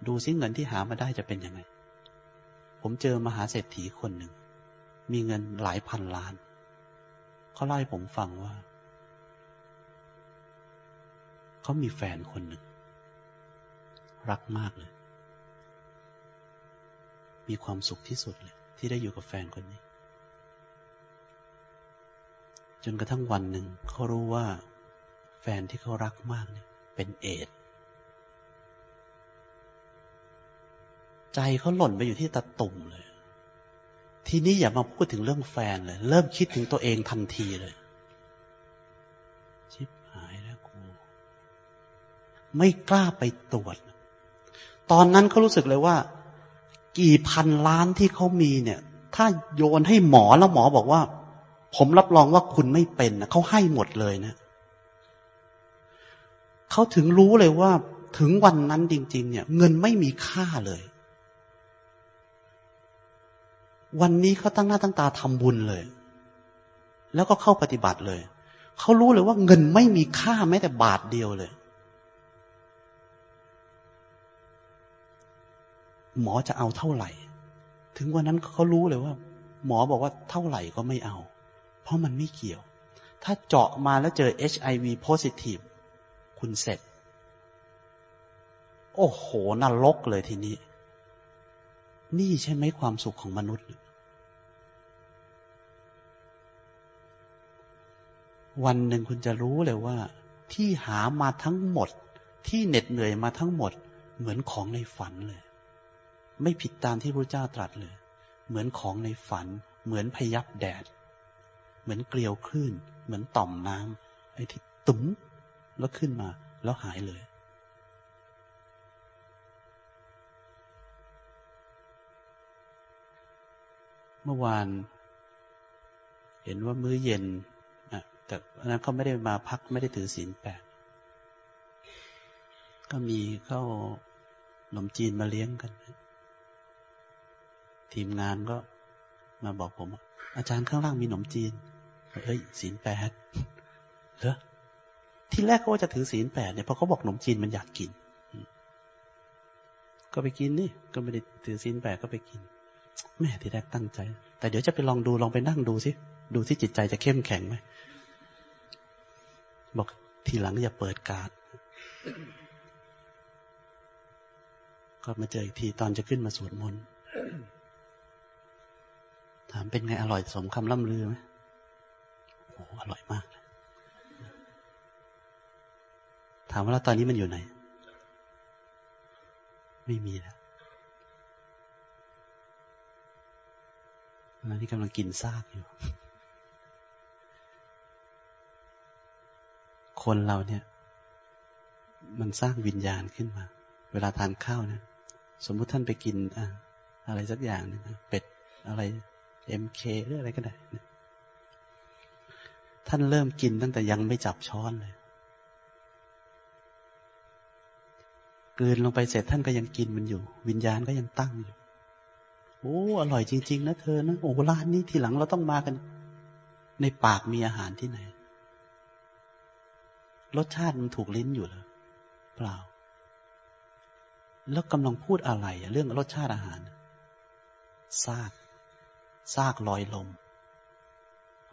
ดูซิเงินที่หามาได้จะเป็นยังไง ผมเจอมหาเศรษฐีคนหนึ่ง มีเงินหลายพันล้าน เขาเล่าให้ผมฟังว่า เขามีแฟนคนหนึ่ง รักมากเลย มีความสุขที่สุดเลย ที่ได้อยู่กับแฟนคนนี้ จนกระทั่งวันหนึ่งเขารู้ว่า แฟนที่เขารักมากเนี่ย เป็นเอดใจเขาหล่นไปอยู่ที่ตะตุ่มเลย ทีนี้อย่ามาพูดถึงเรื่องแฟนเลย เริ่มคิดถึงตัวเองทันทีเลย ชิบหายแล้วกู ไม่กล้าไปตรวจ ตอนนั้นเขารู้สึกเลยว่า กี่พันล้านที่เขามีเนี่ย ถ้าโยนให้หมอแล้วหมอบอกว่า ผมรับรองว่าคุณไม่เป็นนะเขาให้หมดเลยนะเขาถึงรู้เลยว่าถึงวันนั้นจริง ๆ เนี่ย เงินไม่มีค่าเลย วันนี้เขาตั้งหน้าตั้งตาทำบุญเลย แล้วก็เข้าปฏิบัติเลย เขารู้เลยว่าเงินไม่มีค่าแม้แต่บาทเดียวเลย หมอจะเอาเท่าไหร่ ถึงวันนั้นเขารู้เลยว่า หมอบอกว่าเท่าไหร่ก็ไม่เอา เพราะมันไม่เกี่ยว ถ้าเจาะมาแล้วเจอ HIV positive คุณเสร็จ โอ้โหนรกเลยทีนี้ นี่ใช่ไหมความสุขของมนุษย์ วันหนึ่งคุณจะรู้เลยว่า ที่หามาทั้งหมด ที่เหน็ดเหนื่อยมาทั้งหมด เหมือนของในฝันเลย ไม่ผิดตามที่พระเจ้าตรัสเลย เหมือนของในฝัน เหมือนพยับแดด เหมือนเกลียวคลื่น เหมือนต่อมน้ำไอ้ที่ตุ้มแล้วขึ้นมา แล้วหายเลย เมื่อวาน เห็นว่ามื้อเย็นแต่นั้นเขาไม่ได้มาพักไม่ได้ถือศีลแปดก็มีเข้าขนมจีนมาเลี้ยงกัน ทีมงานก็มาบอกผมอาจารย์ข้างล่างมีขนมจีน เฮ้ยศีลแปดเหรอที่แรกก็ว่าจะถือศีลแปดเนี่ยพอเขาบอกขนมจีนมันอยากกิน ก็ไปกินนี่ ก็ไม่ได้ถือศีลแปดก็ไปกิน แม่ที่แรกตั้งใจ แต่เดี๋ยวจะไปลองดูลองไปนั่งดูสิดูที่จิตใจจะเข้มแข็งไหมบอกทีหลังอย่าเปิดการ์ดก็มาเจออีกทีตอนจะขึ้นมาสวดมนต์ถามเป็นไงอร่อยสมคำล่ำลือไหม โอ้อร่อยมาก ถามว่าแล้วตอนนี้มันอยู่ไหน ไม่มีแล้วตอนนี้กำลังกินซากอยู่ คนเราเนี่ย มันสร้างวิญญาณขึ้นมา เวลาทานข้าวเนี่ยสมมุติท่านไปกินอะอะไรสักอย่างนึงเป็ดอะไรเอ็มเคหรืออะไรก็ได้ ท่านเริ่มกินตั้งแต่ยังไม่จับช้อนเลยกลืนลงไปเสร็จท่านก็ยังกินมันอยู่ วิญญาณก็ยังตั้งอยู่ โอ้อร่อยจริง ๆ นะเธอนะโอ้ร้านนี้ทีหลังเราต้องมากัน ในปากมีอาหารที่ไหน รสชาติมันถูกลิ้นอยู่หรอเปล่า แล้วกำลังพูดอะไรเรื่องรสชาติอาหารซากซากลอยลม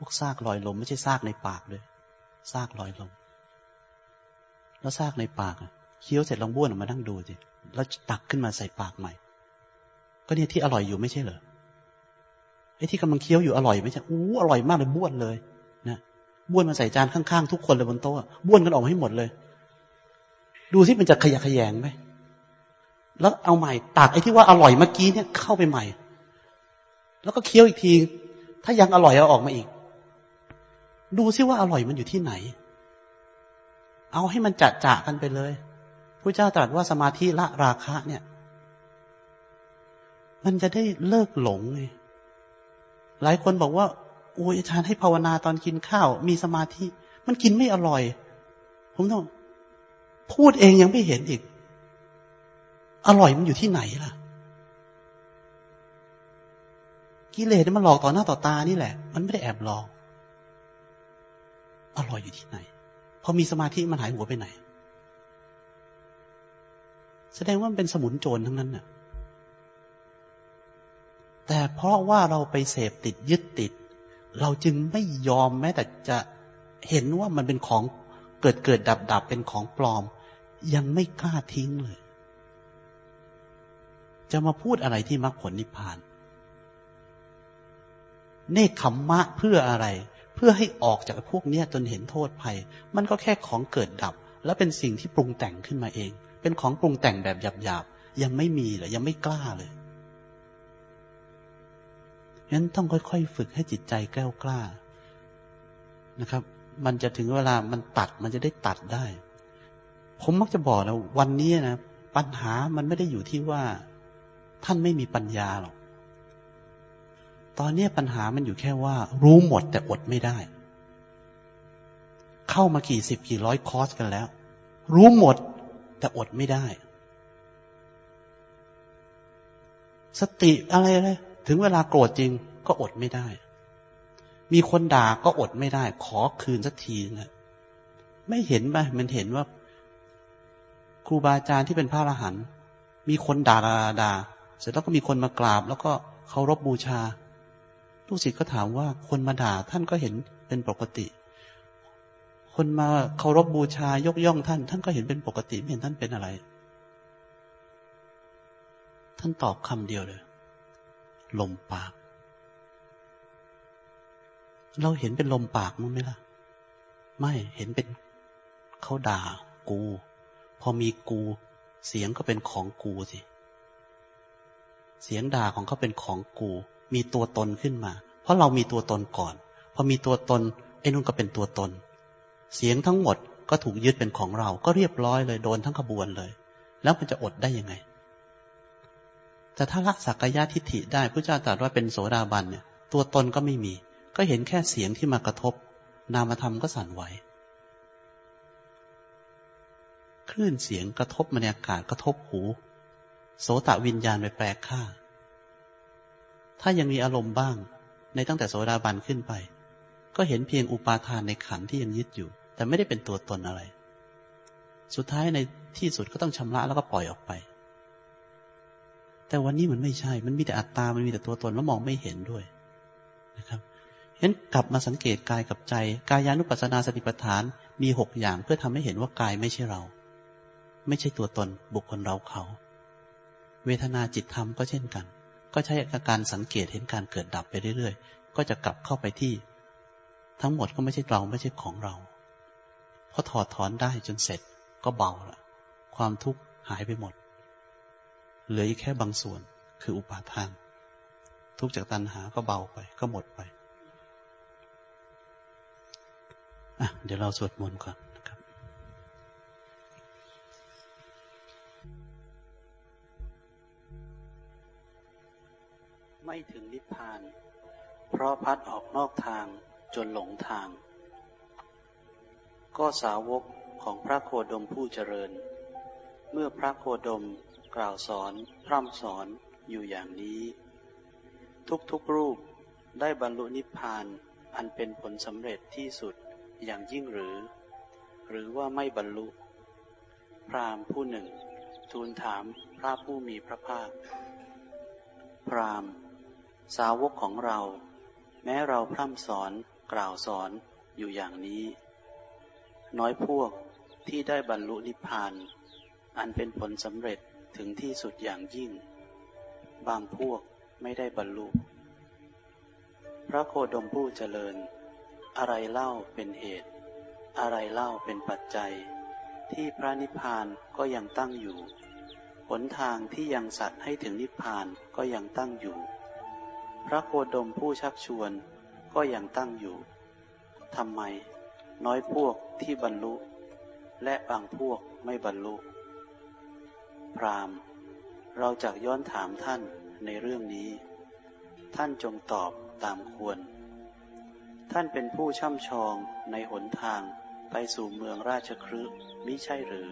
วกซากลอยลม ไม่ใช่ซากในปากเลยซากลอยลม แล้วซากในปากเคี้ยวเสร็จลองบ้วนออกมานั่งดูสิแล้วตักขึ้นมาใส่ปากใหม่ ก็เนี่ยที่อร่อยอยู่ไม่ใช่เหรอไอ้ที่กำลังเคี้ยวอยู่อร่อยไม่ใช่อู้อร่อยมากเลยบ้วนเลยนะบ้วนมาใส่จานข้างๆทุกคนเลยบนโต๊ะบ้วนกันออกให้หมดเลย ดูสิมันจะขยะขยงไหมแล้วเอาใหม่ตักไอ้ที่ว่าอร่อยเมื่อกี้เนี่ยเข้าไปใหม่ แล้วก็เคี้ยวอีกที ถ้ายังอร่อยเอาออกมาอีก ดูซิว่าอร่อยมันอยู่ที่ไหน เอาให้มันจะจะกันไปเลยพระเจ้าตรัสว่าสมาธิละราคะเนี่ย มันจะได้เลิกหลงไงหลายคนบอกว่าโอ้ยอาจารย์ให้ภาวนาตอนกินข้าว มีสมาธิ มันกินไม่อร่อย ผมต้องพูดเองยังไม่เห็นอีก อร่อยมันอยู่ที่ไหนล่ะ กิเลสมันหลอกต่อหน้าต่อตานี่แหละ มันไม่ได้แอบหลอก อร่อยอยู่ที่ไหน พอมีสมาธิมันหายหัวไปไหน แสดงว่ามันเป็นสมุนโจรทั้งนั้นน่ะ แต่เพราะว่าเราไปเสพติดยึดติด เราจึงไม่ยอมแม้แต่จะเห็นว่ามันเป็นของเกิดเกิดดับดับเป็นของปลอม ยังไม่กล้าทิ้งเลย จะมาพูดอะไรที่มรรคผลนิพพาน เนคขมมะเพื่ออะไร พื่อให้ออกจากพวกนี้จนเห็นโทษภัย มันก็แค่ของเกิดดับ แล้วเป็นสิ่งที่ปรุงแต่งขึ้นมาเอง เป็นของปรุงแต่งแบบหยาบๆ ยังไม่มีเลยยังไม่กล้าเลยงั้นต้องค่อยๆ ฝึกให้จิตใจแกล้วกล้านะครับ มันจะถึงเวลามันตัดมันจะได้ตัดได้ ผมมักจะบอกนะวันนี้นะปัญหามันไม่ได้อยู่ที่ว่า ท่านไม่มีปัญญาหรอก ตอนนี้ปัญหามันอยู่แค่ว่า รู้หมดแต่อดไม่ได้ เข้ามากี่สิบกี่ร้อยคอร์สกันแล้ว รู้หมดแต่อดไม่ได้ สติอะไรเลยถึงเวลาโกรธจริงก็อดไม่ได้ มีคนด่าก็อดไม่ได้ ขอคืนสักทีนะไม่เห็นไหมมันเห็นว่า ครูบาอาจารย์ที่เป็นพระอรหันต์มีคนด่าด่าดาเสร็จแล้วก็มีคนมากราบ แล้วก็เคารพบบูชา ลูกศิษย์ก็ถามว่าคนมาด่าท่านก็เห็นเป็นปกติ คนมาเคารพบบูชายกย่องท่าน ท่านก็เห็นเป็นปกติไม่เห็นท่านเป็นอะไร ท่านตอบคำเดียวเลย ลมปาก เราเห็นเป็นลมปากมั้งไหมล่ะ ไม่เห็นเป็นเขาด่ากู พอมีกู เสียงก็เป็นของกูสิเสียงด่าของเขาเป็นของกู มีตัวตนขึ้นมา เพราะเรามีตัวตนก่อน พอมีตัวตนไอ้นุ่นก็เป็นตัวตน เสียงทั้งหมดก็ถูกยึดเป็นของเรา ก็เรียบร้อยเลยโดนทั้งขบวนเลย แล้วมันจะอดได้ยังไง แต่ถ้าละสักกายทิฏฐิได้พระเจ้าตรัสว่าเป็นโสดาบันเนี่ย ตัวตนก็ไม่มี ก็เห็นแค่เสียงที่มากระทบ นามธรรมก็สั่นไหวคลื่นเสียงกระทบมาในอากาศกระทบหู โสตวิญญาณไปแปลค่า ถ้ายังมีอารมณ์บ้าง ในตั้งแต่โสดาบันขึ้นไป ก็เห็นเพียงอุปาทานในขันที่ยังยึดอยู่ แต่ไม่ได้เป็นตัวตนอะไร สุดท้ายในที่สุดก็ต้องชำระแล้วก็ปล่อยออกไป แต่วันนี้มันไม่ใช่ มันมีแต่อัตตา มันมีแต่ตัวตนแล้วมองไม่เห็นด้วยนะครับเห็นกลับมาสังเกตกายกับใจ กายานุปัสสนาสติปัฏฐานมีหกอย่างเพื่อทำให้เห็นว่ากายไม่ใช่เรา ไม่ใช่ตัวตนบุคคลเราเขา เวทนาจิตธรรมก็เช่นกัน ก็ใช้การสังเกตเห็นการเกิดดับไปเรื่อยๆ ก็จะกลับเข้าไปที่ ทั้งหมดก็ไม่ใช่เราไม่ใช่ของเรา พอถอดถอนได้จนเสร็จก็เบาละความทุกข์หายไปหมด เหลืออีกแค่บางส่วนคืออุปาทาน ทุกจากตัณหาก็เบาไปก็หมดไป อะ เดี๋ยวเราสวดมนต์ก่อน ไม่ถึงนิพพาน เพราะพัดออกนอกทางจนหลงทาง ก็สาวกของพระโคดมผู้เจริญ เมื่อพระโคดมกล่าวสอน พร่ำสอนอยู่อย่างนี้ ทุกๆรูปได้บรรลุนิพพานอันเป็นผลสำเร็จที่สุดอย่างยิ่งหรือ หรือว่าไม่บรรลุ พรามผู้หนึ่ง ทูลถามพระผู้มีพระภาค พราม สาวกของเรา แม้เราพร่ำสอนกล่าวสอนอยู่อย่างนี้ น้อยพวกที่ได้บรรลุนิพพาน อันเป็นผลสำเร็จถึงที่สุดอย่างยิ่ง บางพวกไม่ได้บรรลุ พระโคดมผู้เจริญ อะไรเล่าเป็นเหตุ อะไรเล่าเป็นปัจจัย ที่พระนิพพานก็ยังตั้งอยู่ หนทางที่ยังสัตว์ให้ถึงนิพพานก็ยังตั้งอยู่ พระโคดมผู้ชักชวนก็ยังตั้งอยู่ ทำไม น้อยพวกที่บรรลุ และบางพวกไม่บรรลุ พรามเราจะย้อนถามท่านในเรื่องนี้ ท่านจงตอบตามควร ท่านเป็นผู้ช่ำชองในหนทางไปสู่เมืองราชครึมิใช่หรือ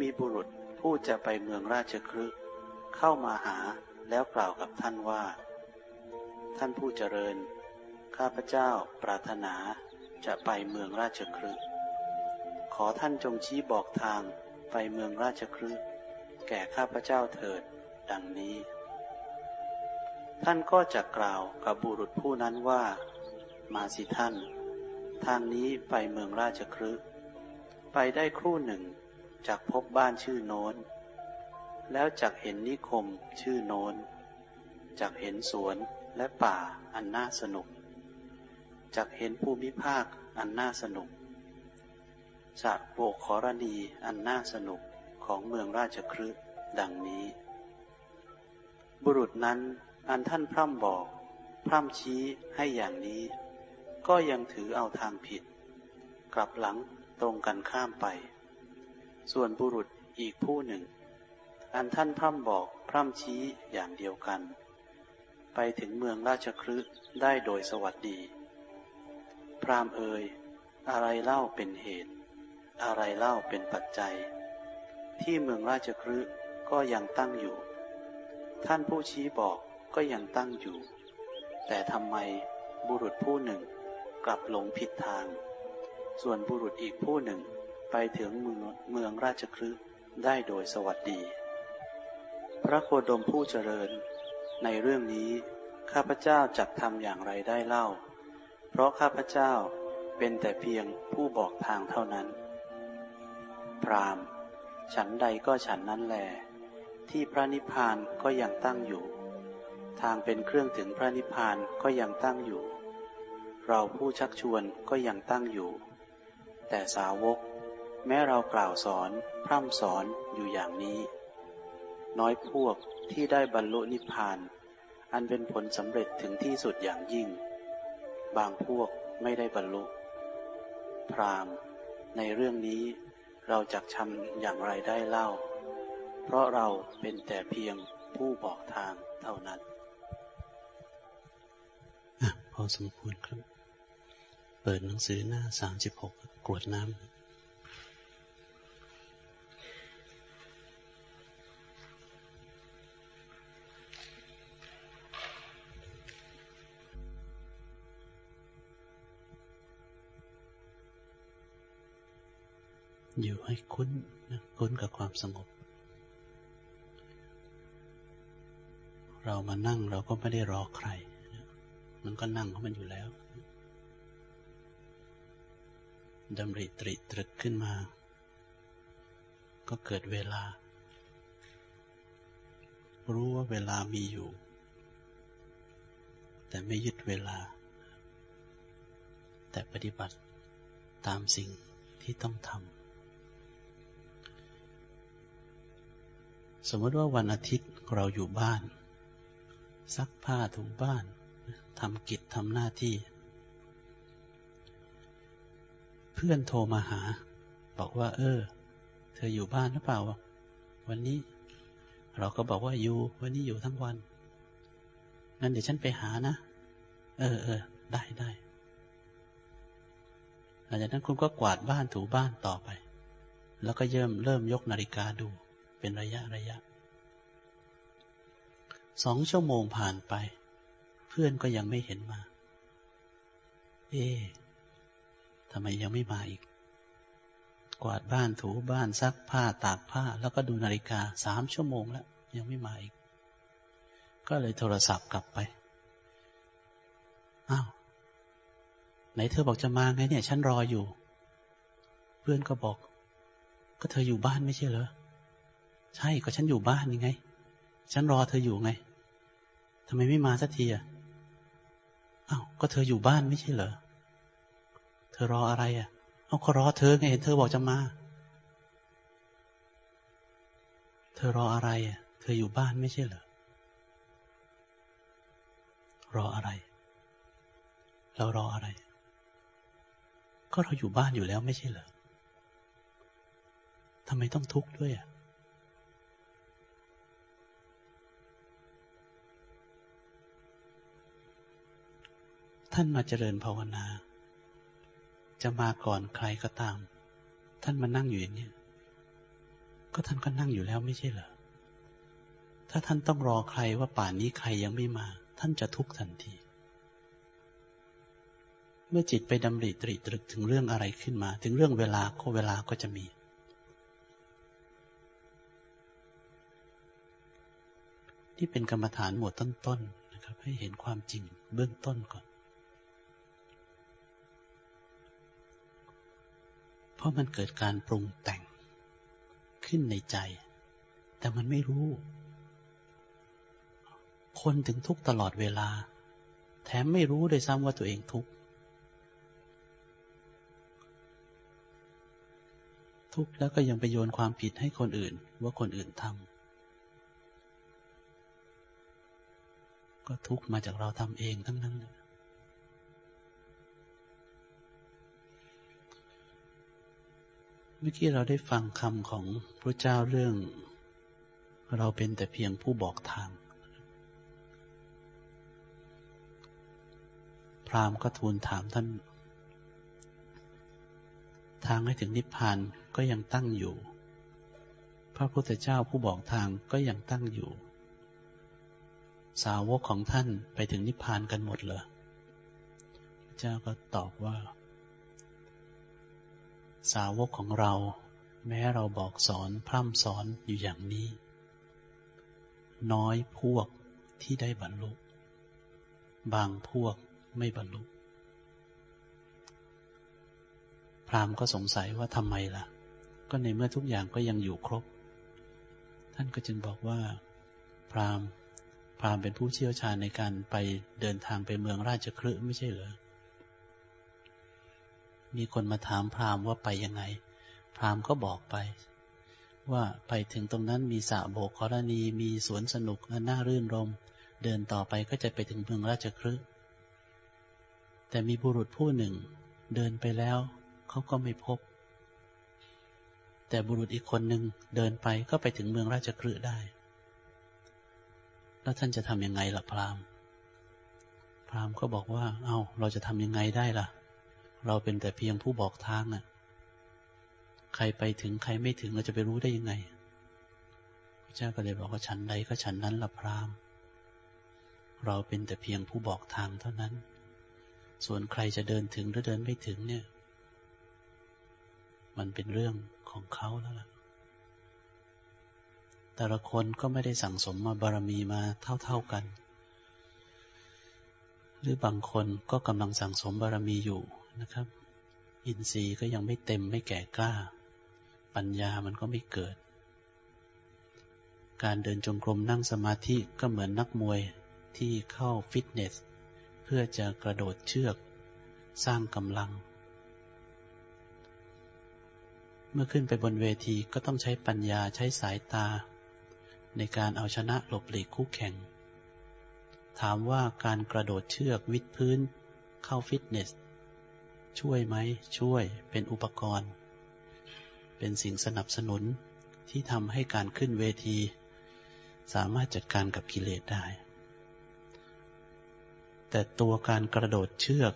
มีบุรุษผู้จะไปเมืองราชครึเข้ามาหา แล้วกล่าวกับท่านว่า ท่านผู้เจริญ ข้าพเจ้าปรารถนาจะไปเมืองราชครึขอท่านจงชี้บอกทางไปเมืองราชครึแก่ข้าพเจ้าเถิด ดังนี้ ท่านก็จะกล่าวกับบุรุษผู้นั้นว่า มาสิท่าน ทางนี้ไปเมืองราชครึไปได้ครู่หนึ่งจากพบบ้านชื่อโน้น แล้วจักเห็นนิคมชื่อโน้น จักเห็นสวนและป่าอันน่าสนุก จักเห็นภูมิภาคอันน่าสนุกจะโบกขอรณีอันน่าสนุกของเมืองราชครึดังนี้ บุรุษนั้นอันท่านพร่ำบอก พร่ำชี้ให้อย่างนี้ ก็ยังถือเอาทางผิด กลับหลังตรงกันข้ามไป ส่วนบุรุษอีกผู้หนึ่ง อันท่านพร่ำบอกพร่ำชี้อย่างเดียวกัน ไปถึงเมืองราชครึได้โดยสวัสดี พรามเอ่ยอะไรเล่าเป็นเหตุ อะไรเล่าเป็นปัจจัย ที่เมืองราชครึก็ยังตั้งอยู่ ท่านผู้ชี้บอกก็ยังตั้งอยู่ แต่ทำไมบุรุษผู้หนึ่งกลับหลงผิดทาง ส่วนบุรุษอีกผู้หนึ่งไปถึงเมืองเมืองราชครึได้โดยสวัสดี ระโคดมผู้เจริญ ในเรื่องนี้ข้าพเจ้าจักทำอย่างไรได้เล่า เพราะข้าพเจ้าเป็นแต่เพียงผู้บอกทางเท่านั้น พรามฉันใดก็ฉันนั้นแหลที่พระนิพพานก็ยังตั้งอยู่ ทางเป็นเครื่องถึงพระนิพพานก็ยังตั้งอยู่ เราผู้ชักชวนก็ยังตั้งอยู่ แต่สาวก แม้เรากล่าวสอน พร่ำสอนอยู่อย่างนี้ น้อยพวกที่ได้บรรลุนิพพาน อันเป็นผลสำเร็จถึงที่สุดอย่างยิ่ง บางพวกไม่ได้บรรลุ พรามในเรื่องนี้เราจะทำอย่างไรได้เล่า เพราะเราเป็นแต่เพียงผู้บอกทางเท่านั้นอพอสมควรครับ เปิดหนังสือหน้าสามสิบหกกรวดน้ำ ให้คุ้นนะคุ้นกับความสงบ เรามานั่งเราก็ไม่ได้รอใคร มันก็นั่งของมันอยู่แล้วดำริตริตรึกขึ้นมา ก็เกิดเวลา รู้ว่าเวลามีอยู่ แต่ไม่ยึดเวลา แต่ปฏิบัติตามสิ่งที่ต้องทำ สมมติว่าวันอาทิตย์เราอยู่บ้าน ซักผ้าถูบ้านทำกิจทำหน้าที่ เพื่อนโทรมาหา บอกว่า เออ เธออยู่บ้านหรือเปล่า วันนี้ เราก็บอกว่าอยู่ วันนี้อยู่ทั้งวันงั้นเดี๋ยวฉันไปหานะเออเออได้ได้หลังจากนั้นคุณก็กวาดบ้านถูบ้านต่อไป แล้วก็เริ่มเริ่มยกนาฬิกาดู เป็นระยะระยะ สองชั่วโมงผ่านไป เพื่อนก็ยังไม่เห็นมา เอ๊ทำไมยังไม่มาอีก กวาดบ้านถูบ้านซักผ้าตากผ้า แล้วก็ดูนาฬิกาสามชั่วโมงแล้ว ยังไม่มาอีก ก็เลยโทรศัพท์กลับไป อ้าวไหนเธอบอกจะมาไงเนี่ย ฉันรออยู่ เพื่อนก็บอก ก็เธออยู่บ้านไม่ใช่เหรอ ใช่ก็ฉันอยู่บ้านยังไง ฉันรอเธออยู่ไงทำไมไม่มาสักทีอะอ้าวก็เธออยู่บ้านไม่ใช่เหรอเธอรออะไรอะเอาก็รอเธอไงเห็นเธอบอกจะมา เธอรออะไรอะ เธออยู่บ้านไม่ใช่เหรอรออะไร เรารออะไร ก็เราอยู่บ้านอยู่แล้วไม่ใช่เหรอทำไมต้องทุกข์ด้วยอะ ท่านมาเจริญภาวนา จะมาก่อนใครก็ตาม ท่านมานั่งอยู่อย่างนี้ก็ท่านก็นั่งอยู่แล้วไม่ใช่เหรอ ถ้าท่านต้องรอใครว่าป่านนี้ใครยังไม่มา ท่านจะทุกข์ทันที เมื่อจิตไปดำริตรีตรึกถึงเรื่องอะไรขึ้นมา ถึงเรื่องเวลาก็เวลาก็จะมี ที่เป็นกรรมฐานหมวดต้นๆนะครับ ให้เห็นความจริงเบื้องต้นก่อน ราะมันเกิดการปรุงแต่งขึ้นในใจ แต่มันไม่รู้ คนถึงทุกตลอดเวลา แถมไม่รู้เลยซ้ำว่าตัวเองทุกทุกแล้วก็ยังไปโยนความผิดให้คนอื่นว่าคนอื่นทำก็ทุกมาจากเราทำเองทั้งนั้นเลย เมื่อกี้เราได้ฟังคำของพระเจ้าเรื่อง เราเป็นแต่เพียงผู้บอกทาง พราหมณ์ก็ทูลถามท่าน ทางให้ถึงนิพพานก็ยังตั้งอยู่ พระพุทธเจ้าผู้บอกทางก็ยังตั้งอยู่ สาวกของท่านไปถึงนิพพานกันหมดเลยพระเจ้าก็ตอบว่า สาวกของเรา แม้เราบอกสอนพร่ำสอนอยู่อย่างนี้ น้อยพวกที่ได้บรรลุ บางพวกไม่บรรลุ พรามก็สงสัยว่าทำไมล่ะ ก็ในเมื่อทุกอย่างก็ยังอยู่ครบ ท่านก็จึงบอกว่า พรามพรามเป็นผู้เชี่ยวชาญในการไปเดินทางไปเมืองราชคฤห์ไม่ใช่เหรอ มีคนมาถามพราหมณ์ว่าไปยังไง พราหมณ์ก็บอกไป ว่าไปถึงตรงนั้นมีสระโบกกรณีมีสวนสนุกน่ารื่นรม เดินต่อไปก็จะไปถึงเมืองราชคฤห์แต่มีบุรุษผู้หนึ่ง เดินไปแล้วเขาก็ไม่พบ แต่บุรุษอีกคนหนึ่งเดินไปก็ไปถึงเมืองราชกฤห์ได้ แล้วท่านจะทำยังไงล่ะพราหมณ์พราหมณ์ก็บอกว่า เอา้า เราจะทำยังไงได้ล่ะ เราเป็นแต่เพียงผู้บอกทางอะ่ะ ใครไปถึงใครไม่ถึงเราจะไปรู้ได้ยังไง พระเจ้าก็เลยบอกว่าฉันใดก็ฉันนั้นละพราหมณ์เราเป็นแต่เพียงผู้บอกทางเท่านั้น ส่วนใครจะเดินถึงหรือเดินไม่ถึงเนี่ย มันเป็นเรื่องของเขาแล้วล่ะ แต่ละคนก็ไม่ได้สั่งสมมาบารมีมาเท่าๆกัน หรือบางคนก็กำลังสั่งสมบารมีอยู่ นะครับ อินทรีย์ก็ยังไม่เต็มไม่แก่กล้า ปัญญามันก็ไม่เกิด การเดินจงกรมนั่งสมาธิก็เหมือนนักมวยที่เข้าฟิตเนส เพื่อจะกระโดดเชือก สร้างกำลัง เมื่อขึ้นไปบนเวทีก็ต้องใช้ปัญญาใช้สายตา ในการเอาชนะหลบหลีกคู่แข่ง ถามว่าการกระโดดเชือกวิดพื้น เข้าฟิตเนส ช่วยไหมช่วยเป็นอุปกรณ์ เป็นสิ่งสนับสนุนที่ทำให้การขึ้นเวที สามารถจัดการกับกิเลสได้ แต่ตัวการกระโดดเชือก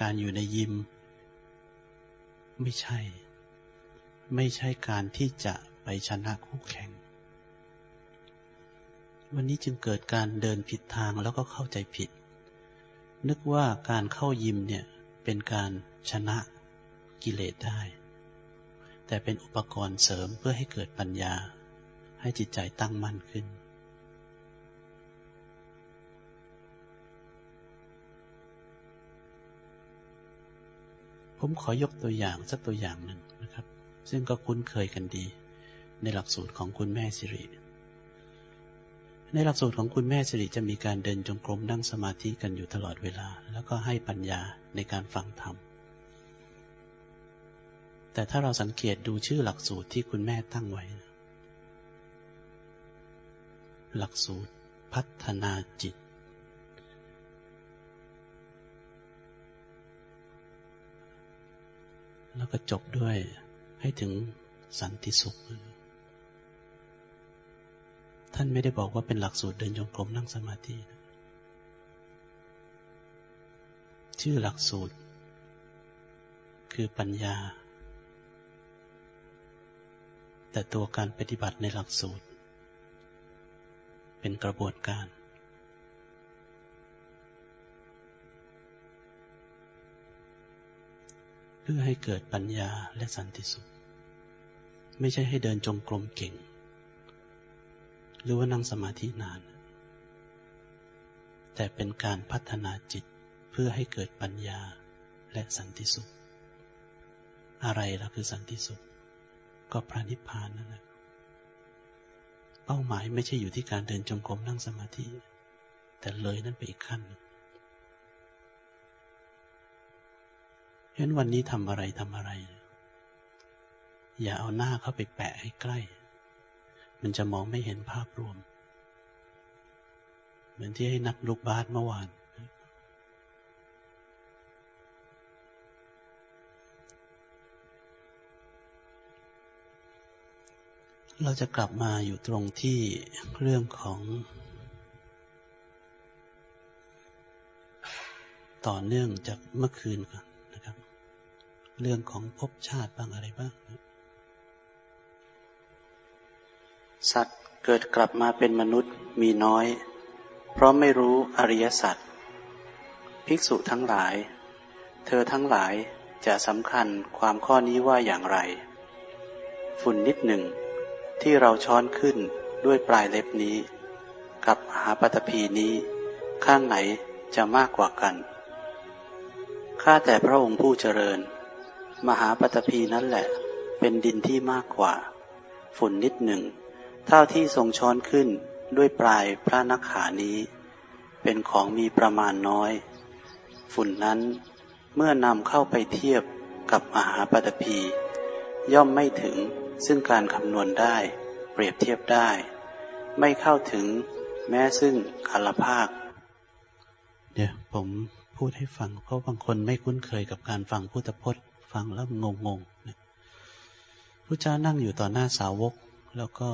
การอยู่ในยิม ไม่ใช่ ไม่ใช่การที่จะไปชนะคู่แข่ง วันนี้จึงเกิดการเดินผิดทางแล้วก็เข้าใจผิด นึกว่าการเข้ายิมเนี่ยเป็นการ ชนะกิเลสได้ แต่เป็นอุปกรณ์เสริมเพื่อให้เกิดปัญญา ให้จิตใจตั้งมั่นขึ้น ผมขอยกตัวอย่างสักตัวอย่างหนึ่งนะครับ ซึ่งก็คุ้นเคยกันดี ในหลักสูตรของคุณแม่สิริในหลักสูตรของคุณแม่สิริจะมีการเดินจงกรมนั่งสมาธิกันอยู่ตลอดเวลา แล้วก็ให้ปัญญาในการฟังธรรม แต่ถ้าเราสังเกตดูชื่อหลักสูตรที่คุณแม่ตั้งไว้ หลักสูตรพัฒนาจิต แล้วก็จบด้วยให้ถึงสันติสุข ท่านไม่ได้บอกว่าเป็นหลักสูตรเดินจงกรมนั่งสมาธิชื่อหลักสูตร คือปัญญา แต่ตัวการปฏิบัติในหลักสูตร เป็นกระบวนการ เพื่อให้เกิดปัญญาและสันติสุข ไม่ใช่ให้เดินจงกรมเก่ง หรือว่านั่งสมาธินาน แต่เป็นการพัฒนาจิตเพื่อให้เกิดปัญญาและสันติสุข อะไรล่ะคือสันติสุข ก็พระนิพพานนั่นแหละเป้าหมายไม่ใช่อยู่ที่การเดินจงกรมนั่งสมาธิ แต่เลยนั่นไปอีกขั้นเหนึ่งฉะนั้นวันนี้ทำอะไรทำอะไร อย่าเอาหน้าเข้าไปแปะให้ใกล้ มันจะมองไม่เห็นภาพรวม เหมือนที่ให้นักลูกบาสเมื่อวาน เราจะกลับมาอยู่ตรงที่เรื่องของต่อเนื่องจากเมื่อคืนก่อนนะครับ เรื่องของภพชาติบ้างอะไรบ้างสัตว์เกิดกลับมาเป็นมนุษย์มีน้อย เพราะไม่รู้อริยสัจภิกษุทั้งหลาย เธอทั้งหลายจะสำคัญความข้อนี้ว่าอย่างไร ฝุ่นนิดหนึ่ง ที่เราช้อนขึ้นด้วยปลายเล็บนี้ กับหาปตพีนี้ ข้างไหนจะมากกว่ากัน ข้าแต่พระองค์ผู้เจริญ มหาปฐพีนั่นแหละ เป็นดินที่มากกว่า ฝุ่นนิดหนึ่ง เท่าที่ทรงช้อนขึ้นด้วยปลายพระนักขานี้ เป็นของมีประมาณน้อย ฝุ่นนั้นเมื่อนำเข้าไปเทียบกับมหาปฐพี ย่อมไม่ถึง ซึ่งการคำนวณได้ เปรียบเทียบได้ ไม่เข้าถึงแม้ซึ่งคารภาค เดี๋ยวผมพูดให้ฟัง เพราะบางคนไม่คุ้นเคยกับการฟังพุทธพจน์ ฟังแล้วงงงพระเจ้านั่งอยู่ต่อหน้าสาวก แล้วก็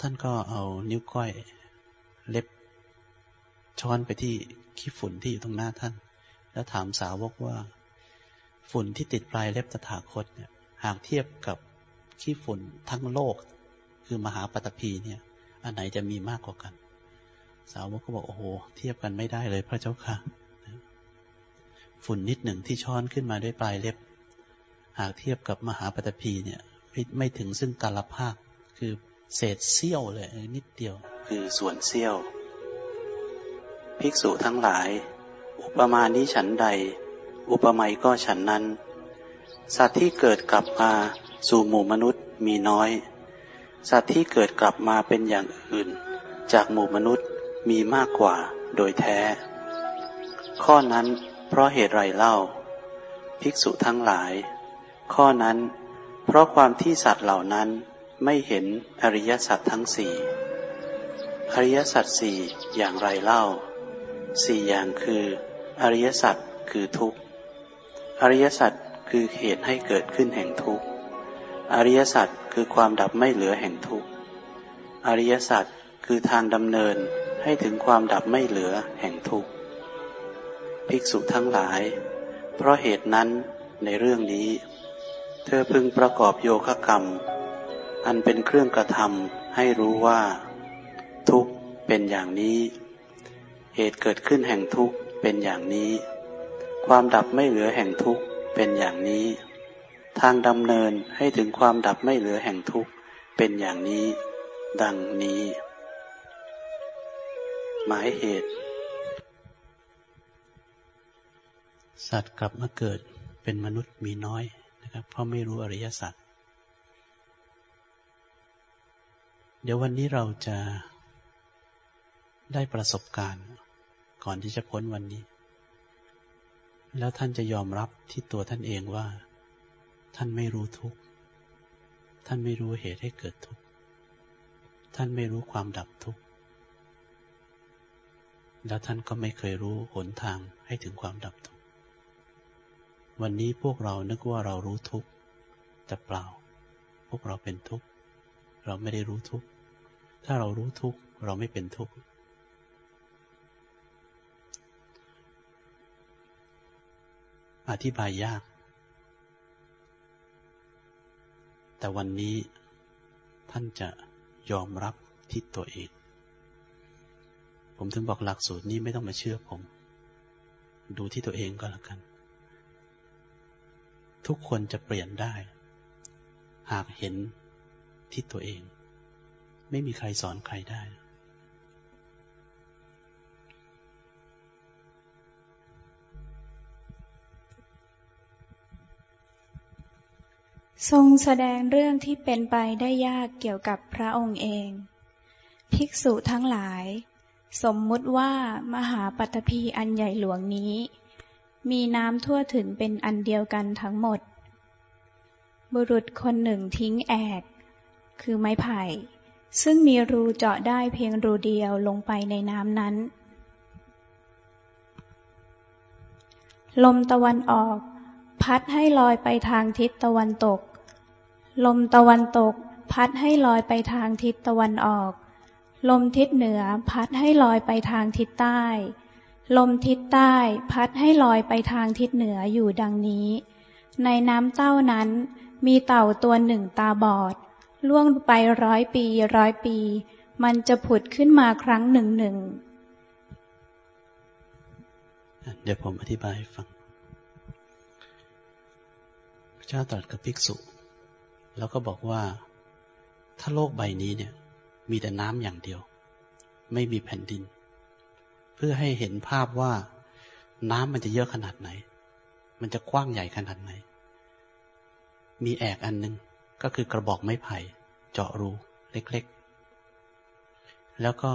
ท่านก็เอานิ้วก้อยเล็บ ช้อนไปที่ขี้ฝุ่นที่อยู่ตรงหน้าท่าน แล้วถามสาวกว่า ฝุ่นที่ติดปลายเล็บตถาคตเนี่ยหากเทียบกับ ขี้ฝุ่นทั้งโลก คือมหาปฐพีเนี่ย อันไหนจะมีมากกว่ากัน สาวกก็บอกโอ้โห เทียบกันไม่ได้เลยพระเจ้าค่ะ ฝุ่นนิดหนึ่งที่ช้อนขึ้นมาด้วยปลายเล็บ หากเทียบกับมหาปฐพีเนี่ย ไม่ไม่ถึงซึ่งกาลภาคคือเศษเสี้ยวเลยนิดเดียว คือส่วนเสี้ยว ภิกษุทั้งหลาย อุปมานี้ฉันใด อุปไมยก็ฉันนั้น สัตว์ที่เกิดกลับมา สู่หมู่มนุษย์มีน้อย สัตว์ที่เกิดกลับมาเป็นอย่างอื่น จากหมู่มนุษย์มีมากกว่าโดยแท้ ข้อนั้นเพราะเหตุไรเล่า ภิกษุทั้งหลาย ข้อนั้น เพราะความที่สัตว์เหล่านั้นไม่เห็นอริยสัจทั้งสี่อริยสัจสี่อย่างไรเล่าสี่อย่างคือ อริยสัจคือทุกข์ อริยสัจคือเหตุให้เกิดขึ้นแห่งทุกข์ อริยสัจคือความดับไม่เหลือแห่งทุกข์ อริยสัจคือทางดำเนินให้ถึงความดับไม่เหลือแห่งทุกข์ ภิกษุทั้งหลาย เพราะเหตุนั้นในเรื่องนี้ เธอพึงประกอบโยคะกรรม อันเป็นเครื่องกระทำให้รู้ว่า ทุกเป็นอย่างนี้ เหตุเกิดขึ้นแห่งทุกเป็นอย่างนี้ ความดับไม่เหลือแห่งทุกเป็นอย่างนี้ ทางดำเนินให้ถึงความดับไม่เหลือแห่งทุกข์เป็นอย่างนี้ ดังนี้ หมายเหตุ สัตว์กลับมาเกิดเป็นมนุษย์มีน้อยนะครับเพราะไม่รู้อริยสัจเดี๋ยววันนี้เราจะได้ประสบการณ์ ก่อนที่จะพ้นวันนี้ แล้วท่านจะยอมรับที่ตัวท่านเองว่า ท่านไม่รู้ทุกข์ ท่านไม่รู้เหตุให้เกิดทุกข์ ท่านไม่รู้ความดับทุกข์ แล้วท่านก็ไม่เคยรู้หนทางให้ถึงความดับทุกข์ วันนี้พวกเรานึกว่าเรารู้ทุกข์ แต่เปล่า พวกเราเป็นทุกข์ เราไม่ได้รู้ทุกข์ ถ้าเรารู้ทุกข์ เราไม่เป็นทุกข์อธิบายยาก แต่วันนี้ท่านจะยอมรับที่ตัวเอง ผมถึงบอกหลักสูตรนี้ไม่ต้องมาเชื่อผม ดูที่ตัวเองก็แล้วกัน ทุกคนจะเปลี่ยนได้ หากเห็นที่ตัวเอง ไม่มีใครสอนใครได้ ทรงแสดงเรื่องที่เป็นไปได้ยากเกี่ยวกับพระองค์เอง ภิกษุทั้งหลาย สมมุติว่ามหาปัตภีอันใหญ่หลวงนี้ มีน้ำทั่วถึงเป็นอันเดียวกันทั้งหมด บุรุษคนหนึ่งทิ้งแอก คือไม้ไผ่ ซึ่งมีรูเจาะได้เพียงรูเดียวลงไปในน้ำนั้น ลมตะวันออก พัดให้ลอยไปทางทิศตะวันตก ลมตะวันตก พัดให้ลอยไปทางทิศตะวันออก ลมทิศเหนือพัดให้ลอยไปทางทิศใต้ ลมทิศใต้พัดให้ลอยไปทางทิศเหนืออยู่ดังนี้ ในน้ำเต้านั้น มีเต่าตัวหนึ่งตาบอด ล่วงไปร้อยปีร้อยปี มันจะผุดขึ้นมาครั้งหนึ่งหนึ่ง เดี๋ยวผมอธิบายให้ฟัง พระเจ้าตรัสกับภิกษุ แล้วก็บอกว่า ถ้าโลกใบนี้เนี่ย มีแต่น้ำอย่างเดียว ไม่มีแผ่นดิน เพื่อให้เห็นภาพว่า น้ำมันจะเยอะขนาดไหน มันจะกว้างใหญ่ขนาดไหน มีแอกอันหนึ่งก็คือกระบอกไม้ไผ่ เจาะรูเล็กๆ แล้วก็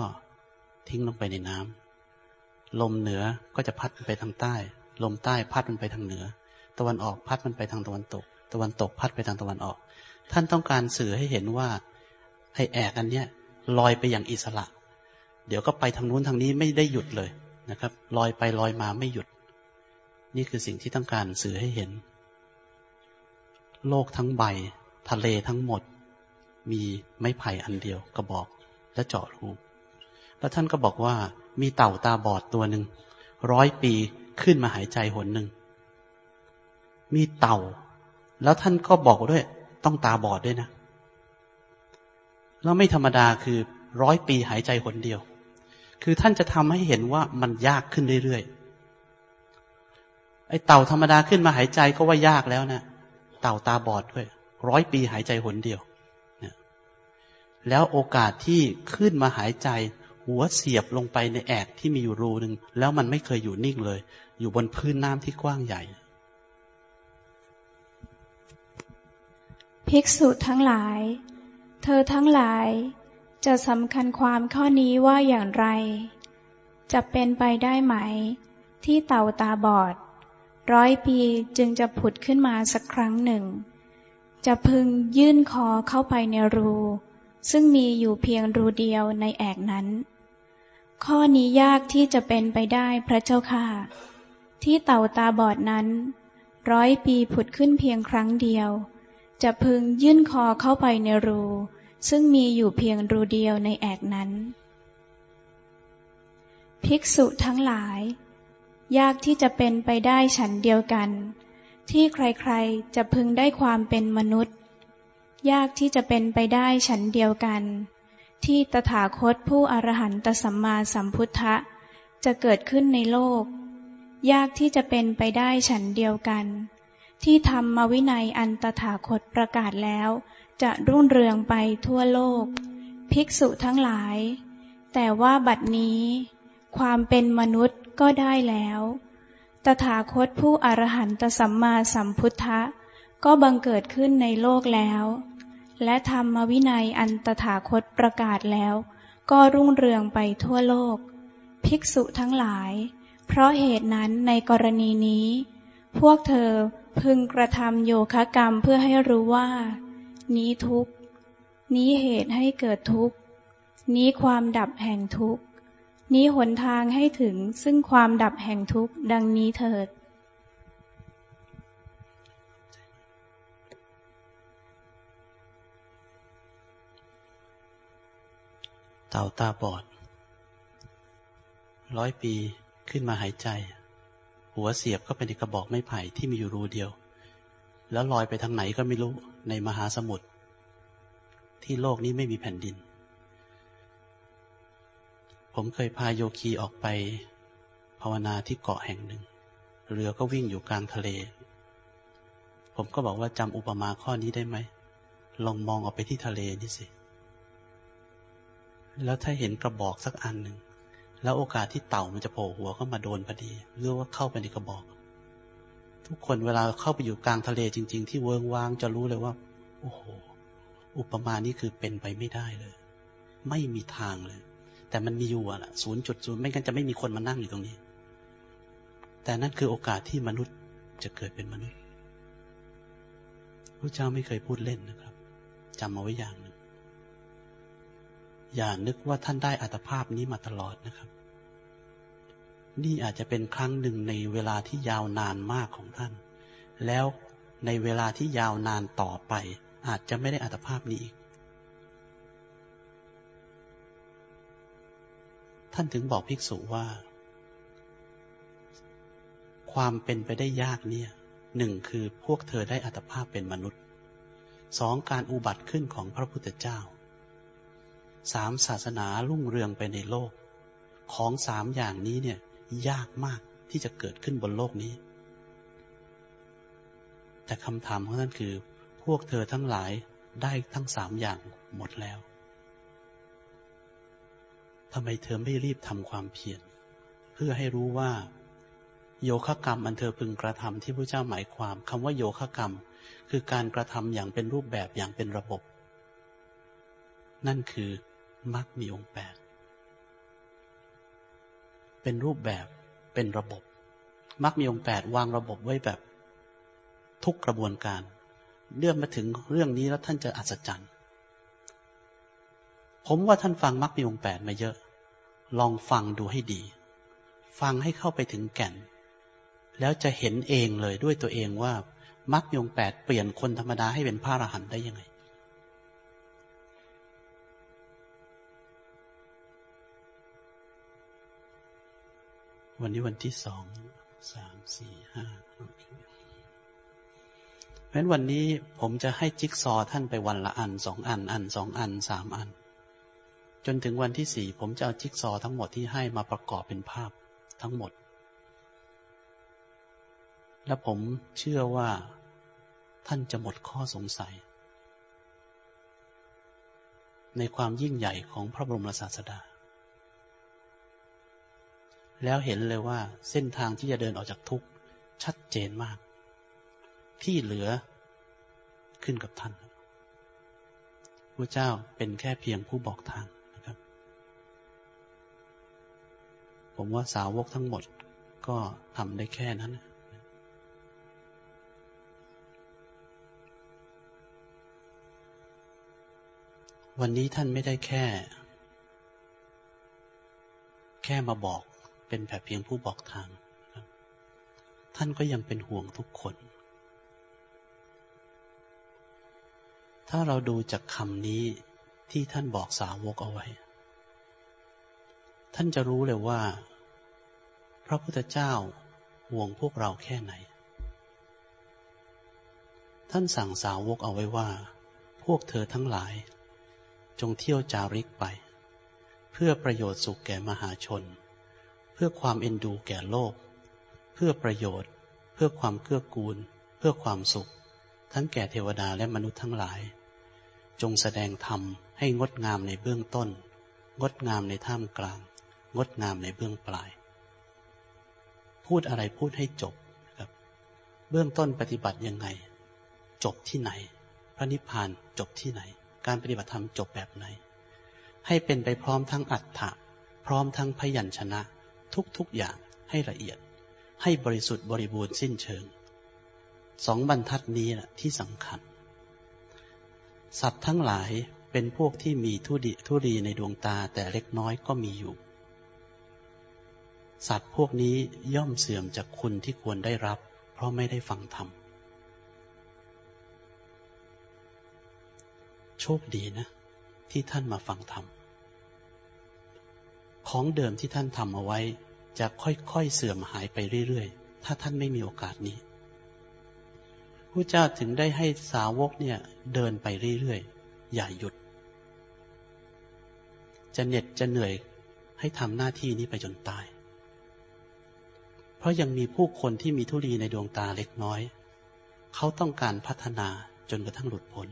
ทิ้งลงไปในน้ำลมเหนือก็จะพัดไปทางใต้ ลมใต้พัดมันไปทางเหนือ ตะวันออกพัดมันไปทางตะวันตก ตะวันตกพัดไปทางตะวันออก ท่านต้องการสื่อให้เห็นว่าไอแอกอันเนี้ยลอยไปอย่างอิสระ เดี๋ยวก็ไปทางนู้นทางนี้ไม่ได้หยุดเลยนะครับ ลอยไปลอยมาไม่หยุด นี่คือสิ่งที่ต้องการสื่อให้เห็น โลกทั้งใบ ทะเลทั้งหมด มีไม้ไผ่อันเดียวกระบอกและเจาะรูแล้วท่านก็บอกว่ามีเต่าตาบอดตัวหนึ่งร้อยปีขึ้นมาหายใจหนหนึ่งมีเต่า แล้วท่านก็บอกด้วย ต้องตาบอดด้วยนะ แล้วไม่ธรรมดาคือร้อยปีหายใจหนเดียว คือท่านจะทำให้เห็นว่ามันยากขึ้นเรื่อยๆ ไอ้เต่าธรรมดาขึ้นมาหายใจก็ว่ายากแล้วนะเต่าตาบอดด้วย ร้อยปีหายใจหนเดียวแล้วโอกาสที่ขึ้นมาหายใจ หัวเสียบลงไปในแอกที่มีอยู่รูหนึ่งแล้วมันไม่เคยอยู่นิ่งเลย อยู่บนพื้นน้ำที่กว้างใหญ่ ภิกษุทั้งหลาย เธอทั้งหลาย จะสำคัญความข้อนี้ว่าอย่างไร จะเป็นไปได้ไหม ที่เต่าตาบอด ร้อยปีจึงจะผุดขึ้นมาสักครั้งหนึ่ง จะพึงยื่นคอเข้าไปในรู ซึ่งมีอยู่เพียงรูเดียวในแอกนั้น ข้อนี้ยากที่จะเป็นไปได้พระเจ้าค่ะ ที่เต่าตาบอดนั้น ร้อยปีผุดขึ้นเพียงครั้งเดียว จะพึงยื่นคอเข้าไปในรู ซึ่งมีอยู่เพียงรูเดียวในแอกนั้น ภิกษุทั้งหลาย ยากที่จะเป็นไปได้ฉันเดียวกัน ที่ใครๆจะพึงได้ความเป็นมนุษย์ ยากที่จะเป็นไปได้ฉันเดียวกัน ที่ตถาคตผู้อรหันตสัมมาสัมพุทธะจะเกิดขึ้นในโลก ยากที่จะเป็นไปได้ฉันเดียวกัน ที่ทำมาวินัยอันตถาคตประกาศแล้ว จะรุ่งเรืองไปทั่วโลก ภิกษุทั้งหลาย แต่ว่าบัดนี้ ความเป็นมนุษย์ก็ได้แล้ว ตถาคตผู้อรหันตสัมมาสัมพุทธะ ก็บังเกิดขึ้นในโลกแล้ว และธรรมวินัยอันตถาคตประกาศแล้ว ก็รุ่งเรืองไปทั่วโลก ภิกษุทั้งหลาย เพราะเหตุนั้นในกรณีนี้ พวกเธอ พึงกระทำโยคะกรรมเพื่อให้รู้ว่า นี้ทุกนี้เหตุให้เกิดทุกนี้ความดับแห่งทุกนี้หนทางให้ถึงซึ่งความดับแห่งทุกดังนี้เถิด เต่าตาบอด ร้อยปีขึ้นมาหายใจ หัวเสียบก็เป็นกระบอกไม้ไผ่ที่มีอยู่รูเดียว แล้วลอยไปทางไหนก็ไม่รู้ในมหาสมุทรที่โลกนี้ไม่มีแผ่นดิน ผมเคยพาโยคีออกไป ภาวนาที่เกาะแห่งหนึ่ง เรือก็วิ่งอยู่กลางทะเล ผมก็บอกว่าจำอุปมาข้อนี้ได้ไหม ลองมองออกไปที่ทะเลนี่สิ แล้วถ้าเห็นกระบอกสักอันหนึ่ง แล้วโอกาสที่เต่ามันจะโผล่หัวเข้ามาโดนพอดีหรือว่าเข้าไปในกระบอก ทุกคนเวลาเข้าไปอยู่กลางทะเลจริง ๆ ที่เวิงวางจะรู้เลยว่า โอ้โห อุปมานี้คือเป็นไปไม่ได้เลย ไม่มีทางเลย แต่มันมีอยู่อะศูนย์จุดศูนย์ไม่งั้นจะไม่มีคนมานั่งอยู่ตรงนี้ แต่นั่นคือโอกาสที่มนุษย์จะเกิดเป็นมนุษย์พระเจ้าไม่เคยพูดเล่นนะครับจำเอาไว้อย่างหนึ่ง อย่านึกว่าท่านได้อัตภาพนี้มาตลอดนะครับ นี่อาจจะเป็นครั้งหนึ่งในเวลาที่ยาวนานมากของท่าน แล้วในเวลาที่ยาวนานต่อไป อาจจะไม่ได้อัตภาพนี้อีก ท่านถึงบอกภิกษุว่า ความเป็นไปได้ยากเนี่ยหนึ่งคือพวกเธอได้อัตภาพเป็นมนุษย์สองการอุบัติขึ้นของพระพุทธเจ้า สามศาสนารุ่งเรืองไปในโลก ของสามอย่างนี้เนี่ย ยากมากที่จะเกิดขึ้นบนโลกนี้ แต่คำถามของท่านคือ พวกเธอทั้งหลายได้ทั้งสามอย่างหมดแล้วทำไมเธอไม่รีบทำความเพียรเพื่อให้รู้ว่า โยคะกรรมอันเธอพึงกระทำที่พระเจ้าหมายความคำว่าโยคะกรรม คือการกระทำอย่างเป็นรูปแบบอย่างเป็นระบบ นั่นคือ มรรคมีองค์แปด เป็นรูปแบบเป็นระบบ มรรคมีองค์แปดวางระบบไว้แบบทุกกระบวนการ เลื่อนมาถึงเรื่องนี้แล้วท่านจะอัศจรรย์ ผมว่าท่านฟังมรรคมีองค์แปดมาเยอะ ลองฟังดูให้ดี ฟังให้เข้าไปถึงแก่น แล้วจะเห็นเองเลยด้วยตัวเองว่ามรรคยงแปดเปลี่ยนคนธรรมดาให้เป็นพระอรหันต์ได้ยังไง วันนี้วันที่สอง สาม สี่ ห้าโอเคเพราะฉะนั้นวันนี้ผมจะให้จิ๊กซอท่านไปวันละอันสองอัน อันสองอันสามอัน จนถึงวันที่สี่ผมจะเอาจิ๊กซอทั้งหมดที่ให้มาประกอบเป็นภาพทั้งหมด และผมเชื่อว่าท่านจะหมดข้อสงสัย ในความยิ่งใหญ่ของพระบรมศาสดา แล้วเห็นเลยว่าเส้นทางที่จะเดินออกจากทุกข์ชัดเจนมาก ที่เหลือขึ้นกับท่านพระเจ้าเป็นแค่เพียงผู้บอกทางนะครับ ผมว่าสาวกทั้งหมดก็ทำได้แค่นั้น วันนี้ท่านไม่ได้แค่ แค่มาบอก เป็นแบบเพียงผู้บอกทาง ท่านก็ยังเป็นห่วงทุกคน ถ้าเราดูจากคำนี้ที่ท่านบอกสาวกเอาไว้ ท่านจะรู้เลยว่า พระพุทธเจ้าห่วงพวกเราแค่ไหน ท่านสั่งสาวกเอาไว้ว่า พวกเธอทั้งหลาย จงเที่ยวจาริกไป เพื่อประโยชน์สุขแก่มหาชน เพื่อความเอ็นดูแก่โลก เพื่อประโยชน์ เพื่อความเกื้อกูล เพื่อความสุข ทั้งแก่เทวดาและมนุษย์ทั้งหลาย จงแสดงธรรมให้งดงามในเบื้องต้น งดงามในท่ามกลาง งดงามในเบื้องปลาย พูดอะไรพูดให้จบครับ เบื้องต้นปฏิบัติยังไง จบที่ไหน พระนิพพานจบที่ไหน การปฏิบัติธรรมจบแบบไหน ให้เป็นไปพร้อมทั้งอัฏฐะพร้อมทั้งพยัญชนะ ทุกๆอย่างให้ละเอียด ให้บริสุทธิ์บริบูรณ์สิ้นเชิง สองบรรทัดนี้แหละที่สำคัญ สัตว์ทั้งหลายเป็นพวกที่มีทุดีทุรีในดวงตาแต่เล็กน้อยก็มีอยู่ สัตว์พวกนี้ย่อมเสื่อมจากคุณที่ควรได้รับ เพราะไม่ได้ฟังธรรมโชคดีนะ ที่ท่านมาฟังธรรม ของเดิมที่ท่านทำเอาไว้ จะค่อยๆเสื่อมหายไปเรื่อยๆ ถ้าท่านไม่มีโอกาสนี้พระเจ้าถึงได้ให้สาวกเนี่ยเดินไปเรื่อยๆ อย่าหยุด จะเหน็ดจะเหนื่อยให้ทำหน้าที่นี้ไปจนตาย เพราะยังมีผู้คนที่มีทุลีในดวงตาเล็กน้อย เขาต้องการพัฒนาจนกระทั่งหลุดพ้น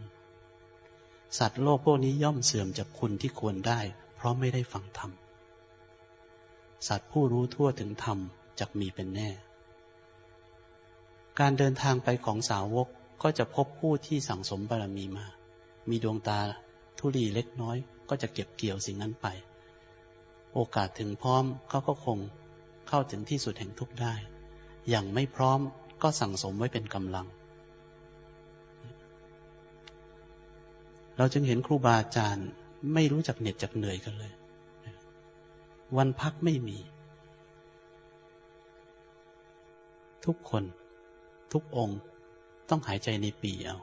สัตว์โลกพวกนี้ย่อมเสื่อมจากคุณที่ควรได้ เพราะไม่ได้ฟังธรรม สัตว์ผู้รู้ทั่วถึงธรรมจะมีเป็นแน่ การเดินทางไปของสาวกก็จะพบผู้ที่สั่งสมบารมีมา มีดวงตาทุลีเล็กน้อยก็จะเก็บเกี่ยวสิ่งนั้นไป โอกาสถึงพร้อมเขาก็คงเข้าถึงที่สุดแห่งทุกได้ อย่างไม่พร้อมก็สั่งสมไว้เป็นกำลัง เราจึงเห็นครูบาอาจารย์ไม่รู้จักเหน็ดจักเหนื่อยกันเลย วันพักไม่มี ทุกคน ทุกองค์ต้องหายใจในปีเอา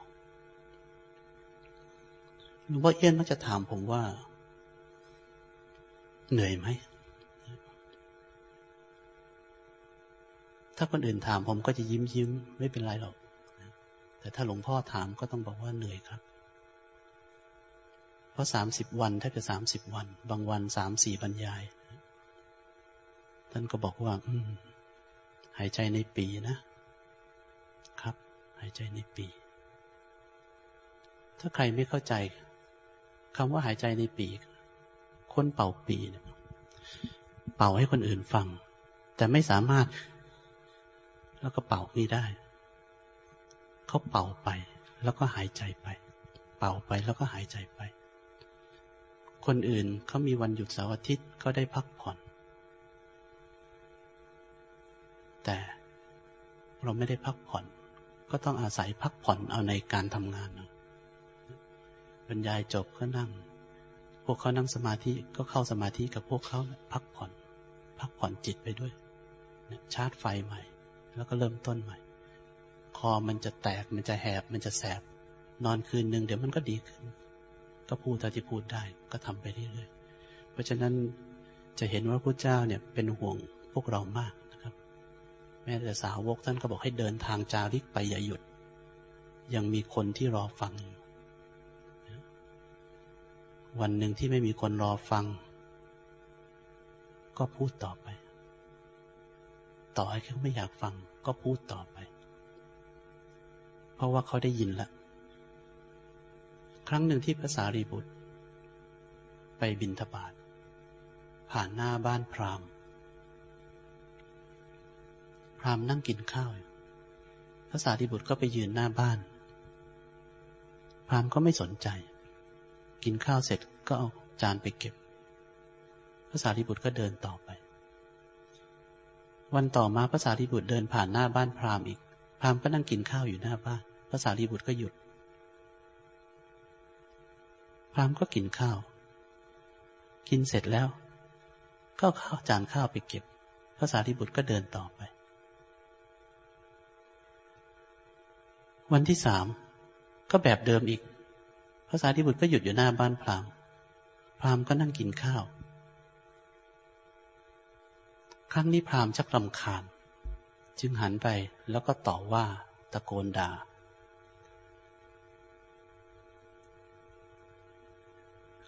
หลวงพ่อเอี้ยนมักจะถามผมว่า เหนื่อยไหม ถ้าคนอื่นถามผมก็จะยิ้มยิ้มไม่เป็นไรหรอก แต่ถ้าหลวงพ่อถามก็ต้องบอกว่าเหนื่อยครับ เพราะสามสิบวันถ้าเกิดสามสิบวัน บางวันสามสี่บรรยาย ท่านก็บอกว่า อืม หายใจในปีนะครับ หายใจในปี ถ้าใครไม่เข้าใจคำว่าหายใจในปีคนเป่าปีเนี่ยเป่าให้คนอื่นฟัง แต่ไม่สามารถ แล้วก็เป่านี่ได้ เขาเป่าไป แล้วก็หายใจไป เป่าไปแล้วก็หายใจไป คนอื่นเขามีวันหยุดเสาร์อาทิตย์ก็ได้พักผ่อน แต่เราไม่ได้พักผ่อน ก็ต้องอาศัยพักผ่อนเอาในการทำงาน บรรยายจบก็นั่ง พวกเขานั่งสมาธิก็เข้าสมาธิกับพวกเขาพักผ่อน พักผ่อนจิตไปด้วยชาร์จไฟใหม่ แล้วก็เริ่มต้นใหม่ขอมันจะแตกมันจะแหบมันจะแสบ นอนคืนหนึ่งเดี๋ยวมันก็ดีขึ้น ก็พูดเท่าที่พูดได้ก็ทำไปเรื่อยๆเพราะฉะนั้นจะเห็นว่าพระเจ้าเนี่ยเป็นห่วงพวกเรามาก แม้แต่สาวกท่านก็บอกให้เดินทางจาริกไปอย่าหยุด ยังมีคนที่รอฟัง วันหนึ่งที่ไม่มีคนรอฟัง ก็พูดต่อไป ต่อให้เขาไม่อยากฟัง ก็พูดต่อไป เพราะว่าเขาได้ยินละครั้งหนึ่งที่ภาษารีบุตร ไปบินทบาทผ่านหน้าบ้านพราหมณ พรามนั่งกินข้าวภาษารีบุตรก็ไปยืนหน้าบ้าน พรามก็ไม่สนใจ กินข้าวเสร็จก็เอาจานไปเก็บ พระสารีบุตรก็เดินต่อไป วันต่อมาพระสารีบุตรเดินผ่านหน้าบ้านพราหมณ์อีก พราหมณ์ก็นั่งกินข้าวอยู่หน้าบ้าน พระสารีบุตรก็หยุด พราหมณ์ก็กินข้าว กินเสร็จแล้ว ก็ข้าวจานข้าวไปเก็บ พระสารีบุตรก็เดินต่อไป วันที่สามก็แบบเดิมอีกพระสารีบุตรก็หยุดอยู่หน้าบ้านพราหมณ์พราหมณ์ก็นั่งกินข้าว ครั้งนี้พราหมณ์ชักรำคาญ จึงหันไปแล้วก็ต่อว่าตะโกนด่า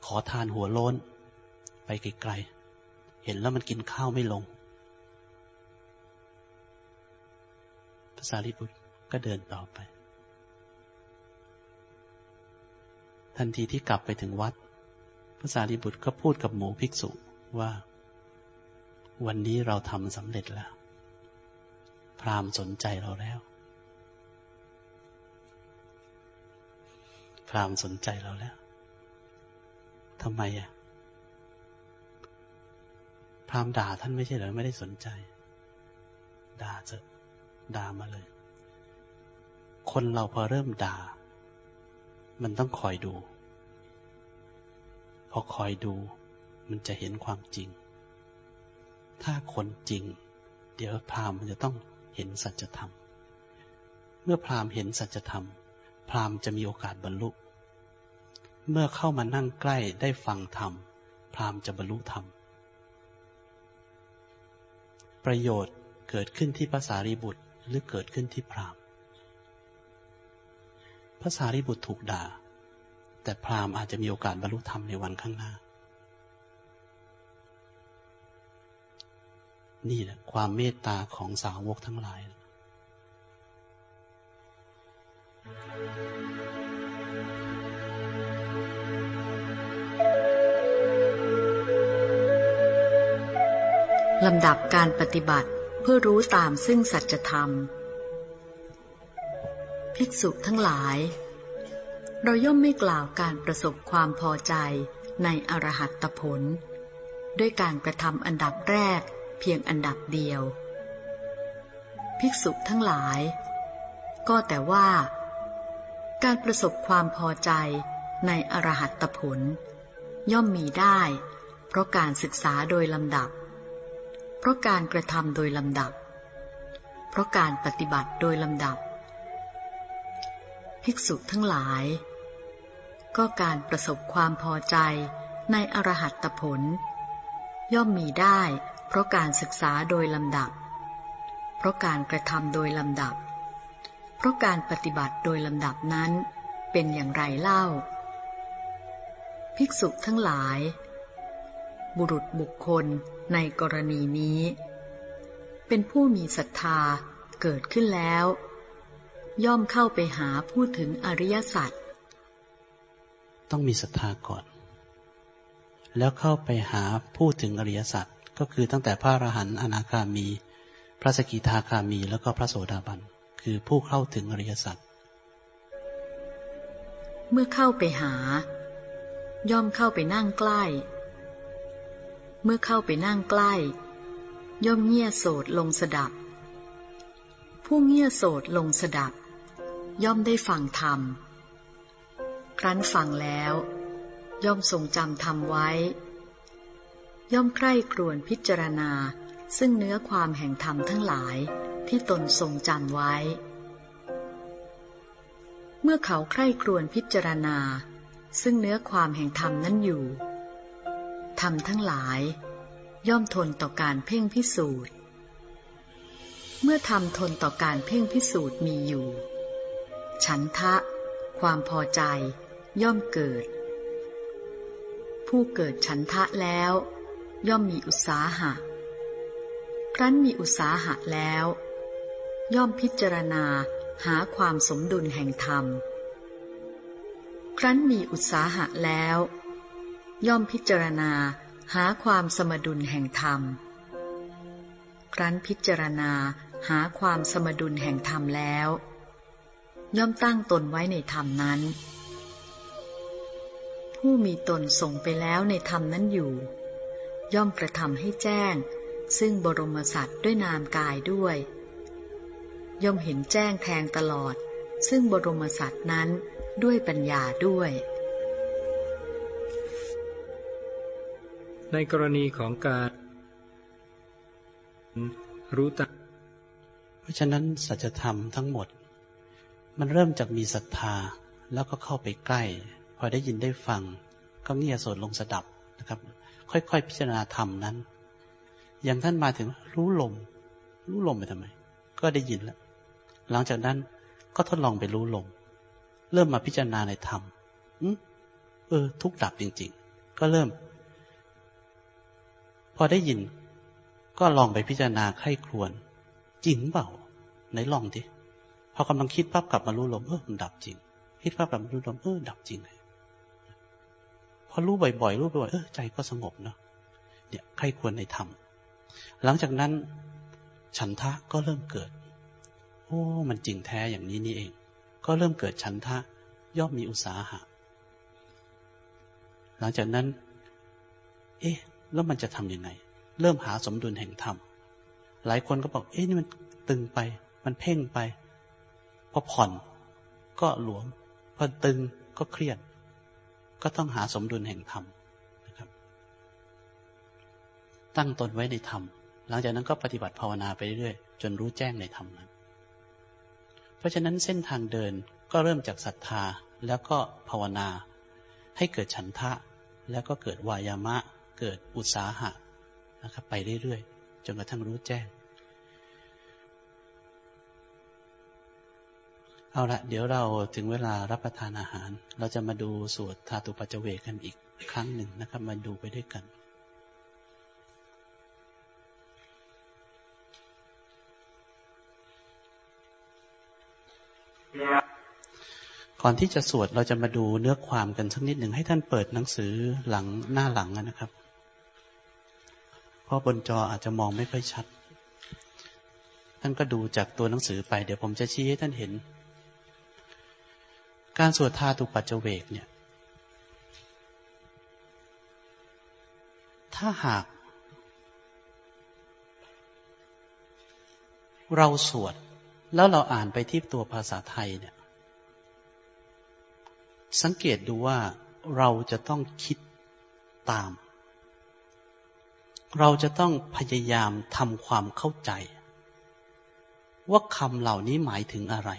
ขอทานหัวโล้น ไปไกลๆ เห็นแล้วมันกินข้าวไม่ลงพระสารีบุตรก็เดินต่อไป ทันทีที่กลับไปถึงวัด พระสารีบุตรก็พูดกับหมูภิกษุว่า วันนี้เราทำสำเร็จแล้ว พราหมณ์สนใจเราแล้ว พราหมณ์สนใจเราแล้วทำไมอะ พราหมณ์ด่าท่านไม่ใช่เหรอไม่ได้สนใจ ด่าจะด่ามาเลย คนเราพอเริ่มด่า มันต้องคอยดู พอคอยดู มันจะเห็นความจริง ถ้าคนจริง เดี๋ยวพราหมณ์มันจะต้องเห็นสัจธรรม เมื่อพราหมณ์เห็นสัจธรรม พราหมณ์จะมีโอกาสบรรลุ เมื่อเข้ามานั่งใกล้ได้ฟังธรรม พราหมณ์จะบรรลุธรรม ประโยชน์เกิดขึ้นที่ภาษารีบุตรหรือเกิดขึ้นที่พราหมณ์ ระสารีบุตรถูกด่า แต่พราหมณ์อาจจะมีโอกาสบรรลุธรรมในวันข้างหน้า นี่แหละความเมตตาของสาวกทั้งหลาย ลำดับการปฏิบัติเพื่อรู้ตามซึ่งสัจธรรม ภิกษุทั้งหลาย เราย่อมไม่กล่าวการประสบความพอใจในอรหัตผล ด้วยการกระทำอันดับแรกเพียงอันดับเดียว ภิกษุทั้งหลาย ก็แต่ว่า การประสบความพอใจในอรหัตผล ย่อมมีได้ เพราะการศึกษาโดยลำดับ เพราะการกระทำโดยลำดับ เพราะการปฏิบัติโดยลำดับ ภิกษุทั้งหลาย ก็การประสบความพอใจในอรหัตผล ย่อมมีได้ เพราะการศึกษาโดยลำดับ เพราะการกระทำโดยลำดับ เพราะการปฏิบัติโดยลำดับนั้นเป็นอย่างไรเล่า ภิกษุทั้งหลาย บุรุษบุคคลในกรณีนี้ เป็นผู้มีศรัทธาเกิดขึ้นแล้ว ย่อมเข้าไปหาพูดถึงอริยสัจต้องมีศรัทธาก่อน แล้วเข้าไปหาพูดถึงอริยสัจก็คือตั้งแต่พระอรหันต์อนาคามี พระสกิทาคามีแล้วก็พระโสดาบัน คือผู้เข้าถึงอริยสัจเมื่อเข้าไปหา ย่อมเข้าไปนั่งใกล้ เมื่อเข้าไปนั่งใกล้ ย่อมเงี่ยโสดลงสดับ ผู้เงี่ยโสดลงสดับ ย่อมได้ฟังธรรม ครั้นฟังแล้ว ย่อมทรงจำธรรมไว้ ย่อมใคร่ครวญพิจารณา ซึ่งเนื้อความแห่งธรรมทั้งหลายที่ตนทรงจำไว้ เมื่อเขาใคร่ครวญพิจารณา ซึ่งเนื้อความแห่งธรรมนั้นอยู่ ธรรมทั้งหลาย ย่อมทนต่อการเพ่งพิสูจน์ เมื่อธรรมทนต่อการเพ่งพิสูจน์มีอยู่ ฉันทะ ความพอใจ ย่อมเกิด ผู้เกิดฉันทะแล้ว ย่อมมีอุตสาหะ ครั้นมีอุตสาหะแล้ว ย่อมพิจารณาหาความสมดุลแห่งธรรม ครั้นมีอุตสาหะแล้ว ย่อมพิจารณาหาความสมดุลแห่งธรรม ครั้นพิจารณาหาความสมดุลแห่งธรรมแล้ว ย่อมตั้งตนไว้ในธรรมนั้น ผู้มีตนส่งไปแล้วในธรรมนั้นอยู่ ย่อมกระทำให้แจ้ง ซึ่งบรมสัตว์ด้วยนามกายด้วย ย่อมเห็นแจ้งแทงตลอด ซึ่งบรมสัตว์นั้นด้วยปัญญาด้วย ในกรณีของการรู้ตัเพราะฉะนั้นสัจธรรมทั้งหมด มันเริ่มจากมีศรัทธาแล้วก็เข้าไปใกล้ พอได้ยินได้ฟัง ก็เงียโสดลงสดับนะครับ ค่อยๆ พิจารณาธรรมนั้น อย่างท่านมาถึงรู้ลม รู้ลมไปทำไม ก็ได้ยินแล้ว หลังจากนั้นก็ทดลองไปรู้ลม เริ่มมาพิจารณาในธรรมเออ ทุกดับจริง ๆ ก็เริ่ม พอได้ยิน ก็ลองไปพิจารณาไข้ครวน จริงเปล่าไหนลองดิ พอกำลังคิดปั๊บกลับมารู้ลมเออมันดับจริง คิดปั๊บกลับมารู้ลมเออดับจริงพอรู้บ่อยๆรู้บ่อยๆเออใจก็สงบเนาะเนี่ยไข้ควรในธรรมหลังจากนั้น ฉันทะก็เริ่มเกิด โอ้ มันจริงแท้อย่างนี้นี่เอง ก็เริ่มเกิดชันทะ ย่อมมีอุตสาหะ หลังจากนั้น เอ๊ะ แล้วมันจะทำยังไง เริ่มหาสมดุลแห่งธรรม หลายคนก็บอก เอ๊ะ นี่มันตึงไป มันเพ่งไป พอผ่อนก็หลวม พอตึงก็เครียด ก็ต้องหาสมดุลแห่งธรรมนะครับ ตั้งตนไว้ในธรรม หลังจากนั้นก็ปฏิบัติภาวนาไปเรื่อยๆจนรู้แจ้งในธรรมนั้น เพราะฉะนั้นเส้นทางเดินก็เริ่มจากศรัทธาแล้วก็ภาวนา ให้เกิดฉันทะ แล้วก็เกิดวายามะ เกิดอุตสาหะนะครับไปเรื่อยๆจนกระทั่งรู้แจ้ง เอาละเดี๋ยวเราถึงเวลารับประทานอาหาร เราจะมาดูสวดธาตุปัจเจเวกันอีกครั้งหนึ่งนะครับ มาดูไปด้วยกันก่อนที่จะสวดเราจะมาดูเนื้อความกันสักนิดหนึ่งให้ท่านเปิดหนังสือหลังหน้าหลังนะครับ เพราะบนจออาจจะมองไม่ค่อยชัด ท่านก็ดูจากตัวหนังสือไป เดี๋ยวผมจะชี้ให้ท่านเห็น การสวดทาตุปัจเจเวกเนี่ย ถ้าหาก เราสวดแล้วเราอ่านไปที่ตัวภาษาไทยเนี่ย สังเกตดูว่าเราจะต้องคิดตาม เราจะต้องพยายามทำความเข้าใจ ว่าคำเหล่านี้หมายถึงอะไร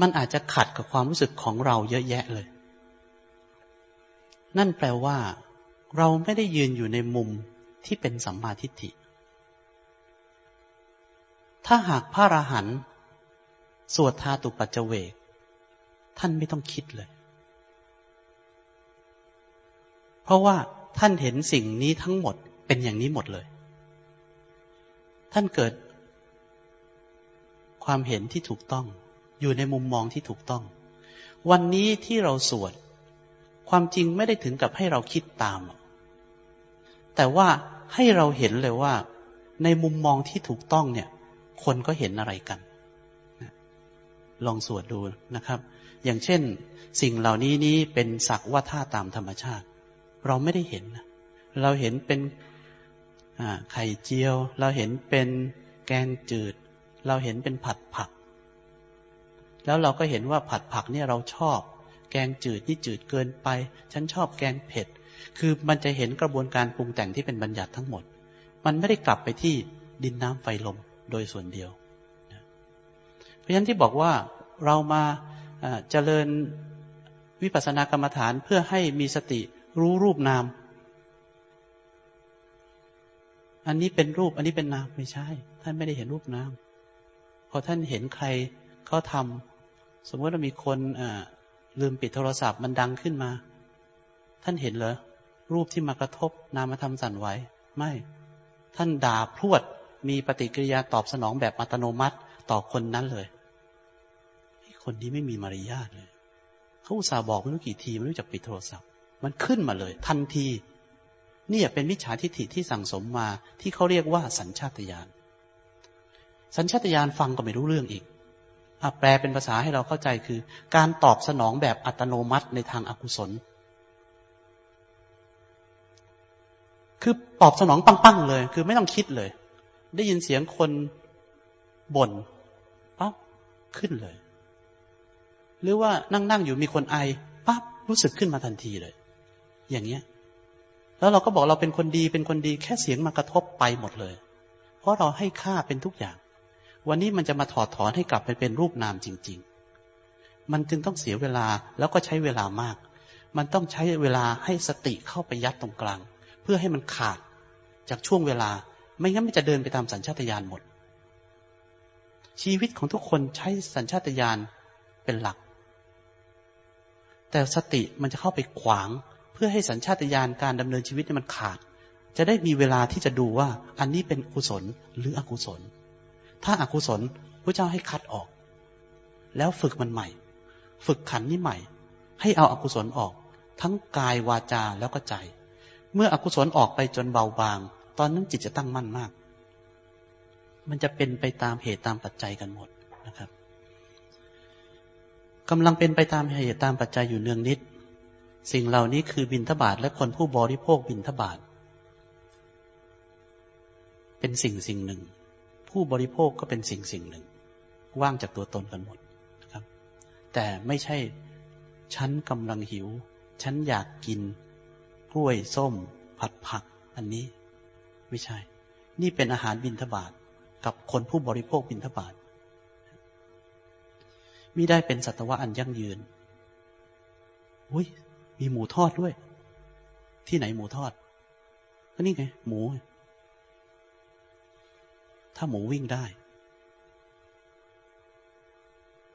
มันอาจจะขัดกับความรู้สึกของเราเยอะแยะเลย นั่นแปลว่า เราไม่ได้ยืนอยู่ในมุมที่เป็นสัมมาทิฏฐิ ถ้าหากพระอรหันต์สวดทาตุปัจเจเวก ท่านไม่ต้องคิดเลย เพราะว่าท่านเห็นสิ่งนี้ทั้งหมดเป็นอย่างนี้หมดเลย ท่านเกิดความเห็นที่ถูกต้อง อยู่ในมุมมองที่ถูกต้อง วันนี้ที่เราสวด ความจริงไม่ได้ถึงกับให้เราคิดตาม แต่ว่าให้เราเห็นเลยว่า ในมุมมองที่ถูกต้องเนี่ย คนก็เห็นอะไรกัน ลองสวดดูนะครับ อย่างเช่น สิ่งเหล่านี้นี้เป็นสักว่าท่าตามธรรมชาติ เราไม่ได้เห็น เราเห็นเป็นไข่เจียว เราเห็นเป็นแกงจืด เราเห็นเป็นผัดผัก แล้วเราก็เห็นว่าผัดผักเนี่ยเราชอบ แกงจืดนี่จืดเกินไป ฉันชอบแกงเผ็ด คือมันจะเห็นกระบวนการปรุงแต่งที่เป็นบัญญัติทั้งหมด มันไม่ได้กลับไปที่ดินน้ำไฟลมโดยส่วนเดียว เพราะฉะนั้นที่บอกว่าเรามาเจริญวิปัสสนากรรมฐานเพื่อให้มีสติรู้รูปนาม อันนี้เป็นรูป อันนี้เป็นนามไม่ใช่ ท่านไม่ได้เห็นรูปนาม พอท่านเห็นใครเขาทำ สมมติว่ามีคนลืมปิดโทรศัพท์มันดังขึ้นมา ท่านเห็นเหรอ รูปที่มากระทบนามธรรมสั่นไหว ไม่ ท่านด่าพรวด มีปฏิกิริยาตอบสนองแบบอัตโนมัติต่อคนนั้นเลย คนนี้ไม่มีมารยาทเลย เขาอุตส่าห์บอกไม่รู้กี่ทีไม่รู้จักปิดโทรศัพท์ มันขึ้นมาเลย ทันทีนี่เป็นมิจฉาทิฏฐิที่สั่งสมมาที่เขาเรียกว่าสัญชาตญาณ สัญชาตญาณฟังก็ไม่รู้เรื่องอีก แปลเป็นภาษาให้เราเข้าใจคือ การตอบสนองแบบอัตโนมัติในทางอากุศล คือตอบสนองปังๆเลย คือไม่ต้องคิดเลย ได้ยินเสียงคนบ่นปั๊บขึ้นเลย หรือว่านั่งนั่งอยู่มีคนไอปั๊บรู้สึกขึ้นมาทันทีเลย อย่างเงี้ย แล้วเราก็บอกเราเป็นคนดีเป็นคนดีแค่เสียงมากระทบไปหมดเลย เพราะเราให้ค่าเป็นทุกอย่าง วันนี้มันจะมาถอดถอนให้กลับไปเป็นรูปนามจริง ๆ มันจึงต้องเสียเวลาแล้วก็ใช้เวลามาก มันต้องใช้เวลาให้สติเข้าไปยัดตรงกลาง เพื่อให้มันขาดจากช่วงเวลา ไม่งั้นมันจะเดินไปตามสัญชาตญาณหมด ชีวิตของทุกคนใช้สัญชาตญาณเป็นหลัก แต่สติมันจะเข้าไปขวาง เพื่อให้สัญชาตญาณการดำเนินชีวิตมันขาด จะได้มีเวลาที่จะดูว่าอันนี้เป็นกุศลหรืออกุศล ถ้าอากุศลพระเจ้าให้คัดออก แล้วฝึกมันใหม่ ฝึกขันนี้ใหม่ ให้เอาอากุศลออก ทั้งกายวาจาแล้วก็ใจ เมื่ออกุศลออกไปจนเบาบาง ตอนนั้นจิตจะตั้งมั่นมาก มันจะเป็นไปตามเหตุตามปัจจัยกันหมดนะครับกำลังเป็นไปตามเหตุตามปัจจัยอยู่เนืองนิด สิ่งเหล่านี้คือบินทบาทและคนผู้บริโภคบินทบาทเป็นสิ่งสิ่งหนึ่ง ผู้บริโภคก็เป็นสิ่งสิ่งหนึ่ง ว่างจากตัวตนกันหมดนะครับ แต่ไม่ใช่ฉันกำลังหิว ฉันอยากกิน กล้วยส้ม ผัดผัก อันนี้ ไม่ใช่ นี่เป็นอาหารบินทบาทกับคนผู้บริโภคบินทบาทมิได้เป็นสัตวะอันยั่งยืน อุ้ย มีหมูทอดด้วย ที่ไหนหมูทอด ก็นี่ไง หมู ถ้าหมูวิ่งได้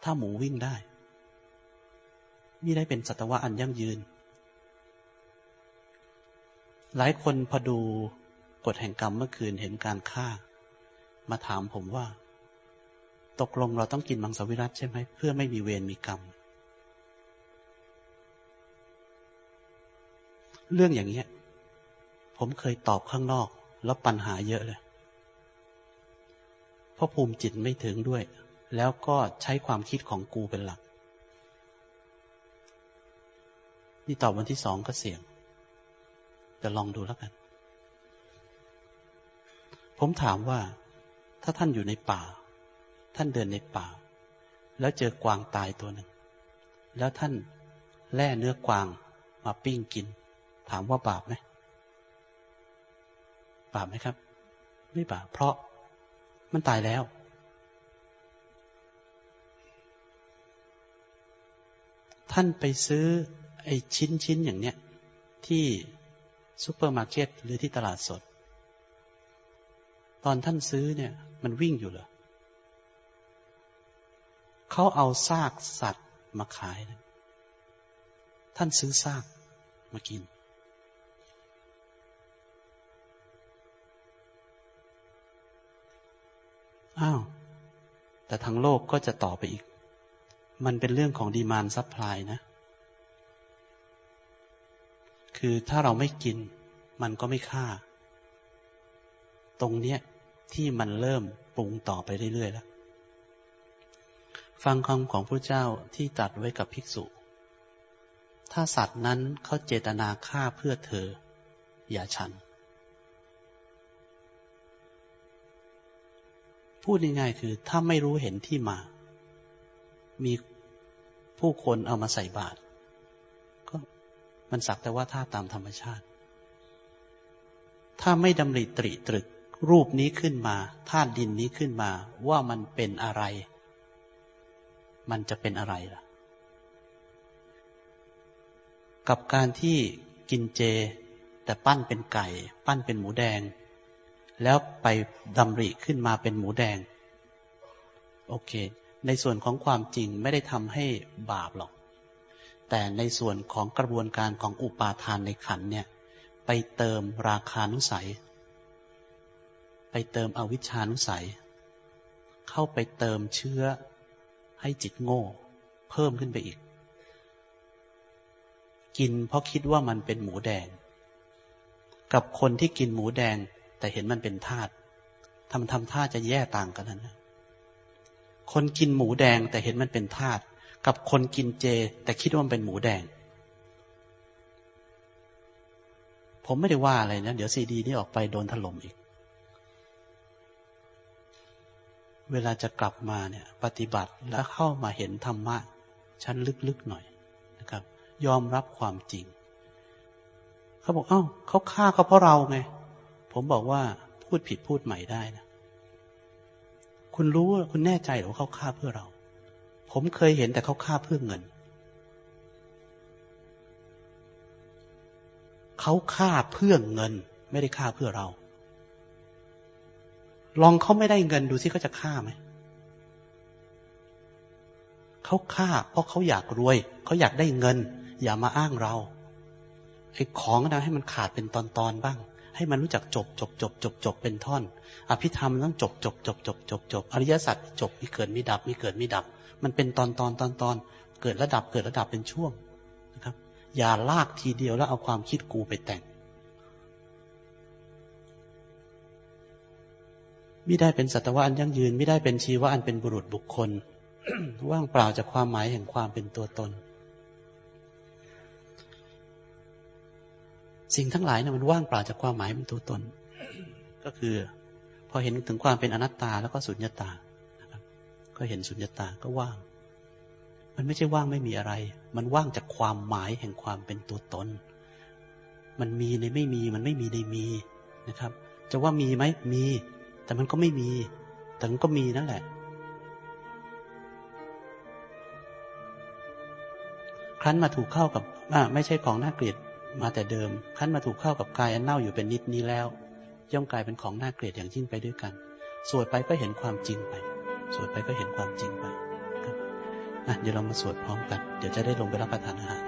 ถ้าหมูวิ่งได้มิได้เป็นสัตวะอันยั่งยืน หลายคนพอดูกฎแห่งกรรมเมื่อคืนเห็นการฆ่า มาถามผมว่า ตกลงเราต้องกินมังสวิรัตใช่ไหม เพื่อไม่มีเวรมีกรรม เรื่องอย่างเงี้ย ผมเคยตอบข้างนอก แล้วปัญหาเยอะเลย เพราะภูมิจิตไม่ถึงด้วย แล้วก็ใช้ความคิดของกูเป็นหลัก นี่ตอบวันที่สองก็เสี่ยง แต่ลองดูแล้วกัน ผมถามว่า ถ้าท่านอยู่ในป่า ท่านเดินในป่า แล้วเจอกวางตายตัวหนึ่ง แล้วท่านแล่เนื้อกวางมาปิ้งกิน ถามว่าบาปไหมบาปไหมครับ ไม่บาปเพราะ มันตายแล้ว ท่านไปซื้อไอ้ชิ้นชิ้นอย่างเนี้ย ที่ซูเปอร์มาร์เก็ตหรือที่ตลาดสด ตอนท่านซื้อเนี่ย มันวิ่งอยู่เหรอเขาเอาซากสัตว์มาขายนะท่านซื้อซากมากิน อ้าว แต่ทั้งโลกก็จะต่อไปอีก มันเป็นเรื่องของ demand supply นะ คือถ้าเราไม่กิน มันก็ไม่ฆ่า ตรงเนี้ยที่มันเริ่มปรุงต่อไปเรื่อยๆแล้ว ฟังคำของพระเจ้าที่ตัดไว้กับภิกษุ ถ้าสัตว์นั้นเขาเจตนาฆ่าเพื่อเธอ อย่าฉัน พูดง่ายๆคือ ถ้าไม่รู้เห็นที่มา มีผู้คนเอามาใส่บาตรก็มันสักแต่ว่าท่าตามธรรมชาติ ถ้าไม่ดำริตริตรึก รูปนี้ขึ้นมาธาตุดินนี้ขึ้นมา ว่ามันเป็นอะไร มันจะเป็นอะไรล่ะ กับการที่กินเจ แต่ปั้นเป็นไก่ ปั้นเป็นหมูแดง แล้วไปดำริขึ้นมาเป็นหมูแดง โอเค ในส่วนของความจริงไม่ได้ทำให้บาปหรอก แต่ในส่วนของกระบวนการของอุปาทานในขันเนี่ย ไปเติมราคานุสัย ไปเติมอวิชชานุสัย เข้าไปเติมเชื้อให้จิตโง่ เพิ่มขึ้นไปอีก กินเพราะคิดว่ามันเป็นหมูแดง กับคนที่กินหมูแดง แต่เห็นมันเป็นธาตุทำทำท่าจะแย่ต่างกันนะคนกินหมูแดงแต่เห็นมันเป็นธาตุกับคนกินเจ แต่คิดว่ามันเป็นหมูแดง ผมไม่ได้ว่าอะไรนะ เดี๋ยวซีดีนี้ออกไปโดนถล่มอีก เวลาจะกลับมาเนี่ย ปฏิบัติแล้วเข้ามาเห็นธรรมะ ชั้นลึกๆหน่อยนะครับ ยอมรับความจริง เขาบอกเอ้าเขาฆ่าเขาเพราะเราไง ผมบอกว่าพูดผิดพูดใหม่ได้นะ คุณรู้คุณแน่ใจหรือเขาฆ่าเพื่อเรา ผมเคยเห็นแต่เขาฆ่าเพื่อเงิน เขาฆ่าเพื่อเงิน ไม่ได้ฆ่าเพื่อเรา ลองเขาไม่ได้เงินดูสิเขาจะฆ่าไหมเขาฆ่า เพราะเขาอยากรวย เขาอยากได้เงิน อย่ามาอ้างเราไอ้ของนะให้มันขาดเป็นตอนตอนบ้าง ให้มันรู้จักจบจบจบจบจบเป็นท่อน อภิธรรมต้องจบจบจบจบจบจบอริยสัจจบมีเกิดมีดับมีเกิดมีดับ มันเป็นตอนตอนตอนตอนเกิดระดับเกิดระดับเป็นช่วงนะครับ อย่าลากทีเดียวแล้วเอาความคิดกูไปแต่งไม่ได้เป็นสัตวะอันยั่งยืนไม่ได้เป็นชีวะอันเป็นบุรุษบุคคล ว่างเปล่าจากความหมายแห่งความเป็นตัวตน สิ่งทั้งหลายนะมันว่างเปล่าจากความหมายเป็นตัวตน ก็คือ พอเห็นถึงความเป็นอนัตตาแล้วก็สุญญตาก็เห็นสุญญตาก็ว่าง มันไม่ใช่ว่างไม่มีอะไร มันว่างจากความหมายแห่งความเป็นตัวตน มันมีในไม่มีมันไม่มีในมีนะครับ จะว่ามีไหมมี แต่มันก็ไม่มี แต่มันก็มีนั่นแหละครั้นมาถูกเข้ากับไม่ใช่ของน่าเกลียด มาแต่เดิมขั้นมาถูกเข้ากับกายอันเน่าอยู่เป็นนิดนี้แล้ว ย่อมกลายเป็นของน่าเกลียดอย่างยิ่งไปด้วยกัน สวดไปก็เห็นความจริงไป สวดไปก็เห็นความจริงไปเดี๋ยวเรามาสวดพร้อมกัน เดี๋ยวจะได้ลงไปรับประทานอาหาร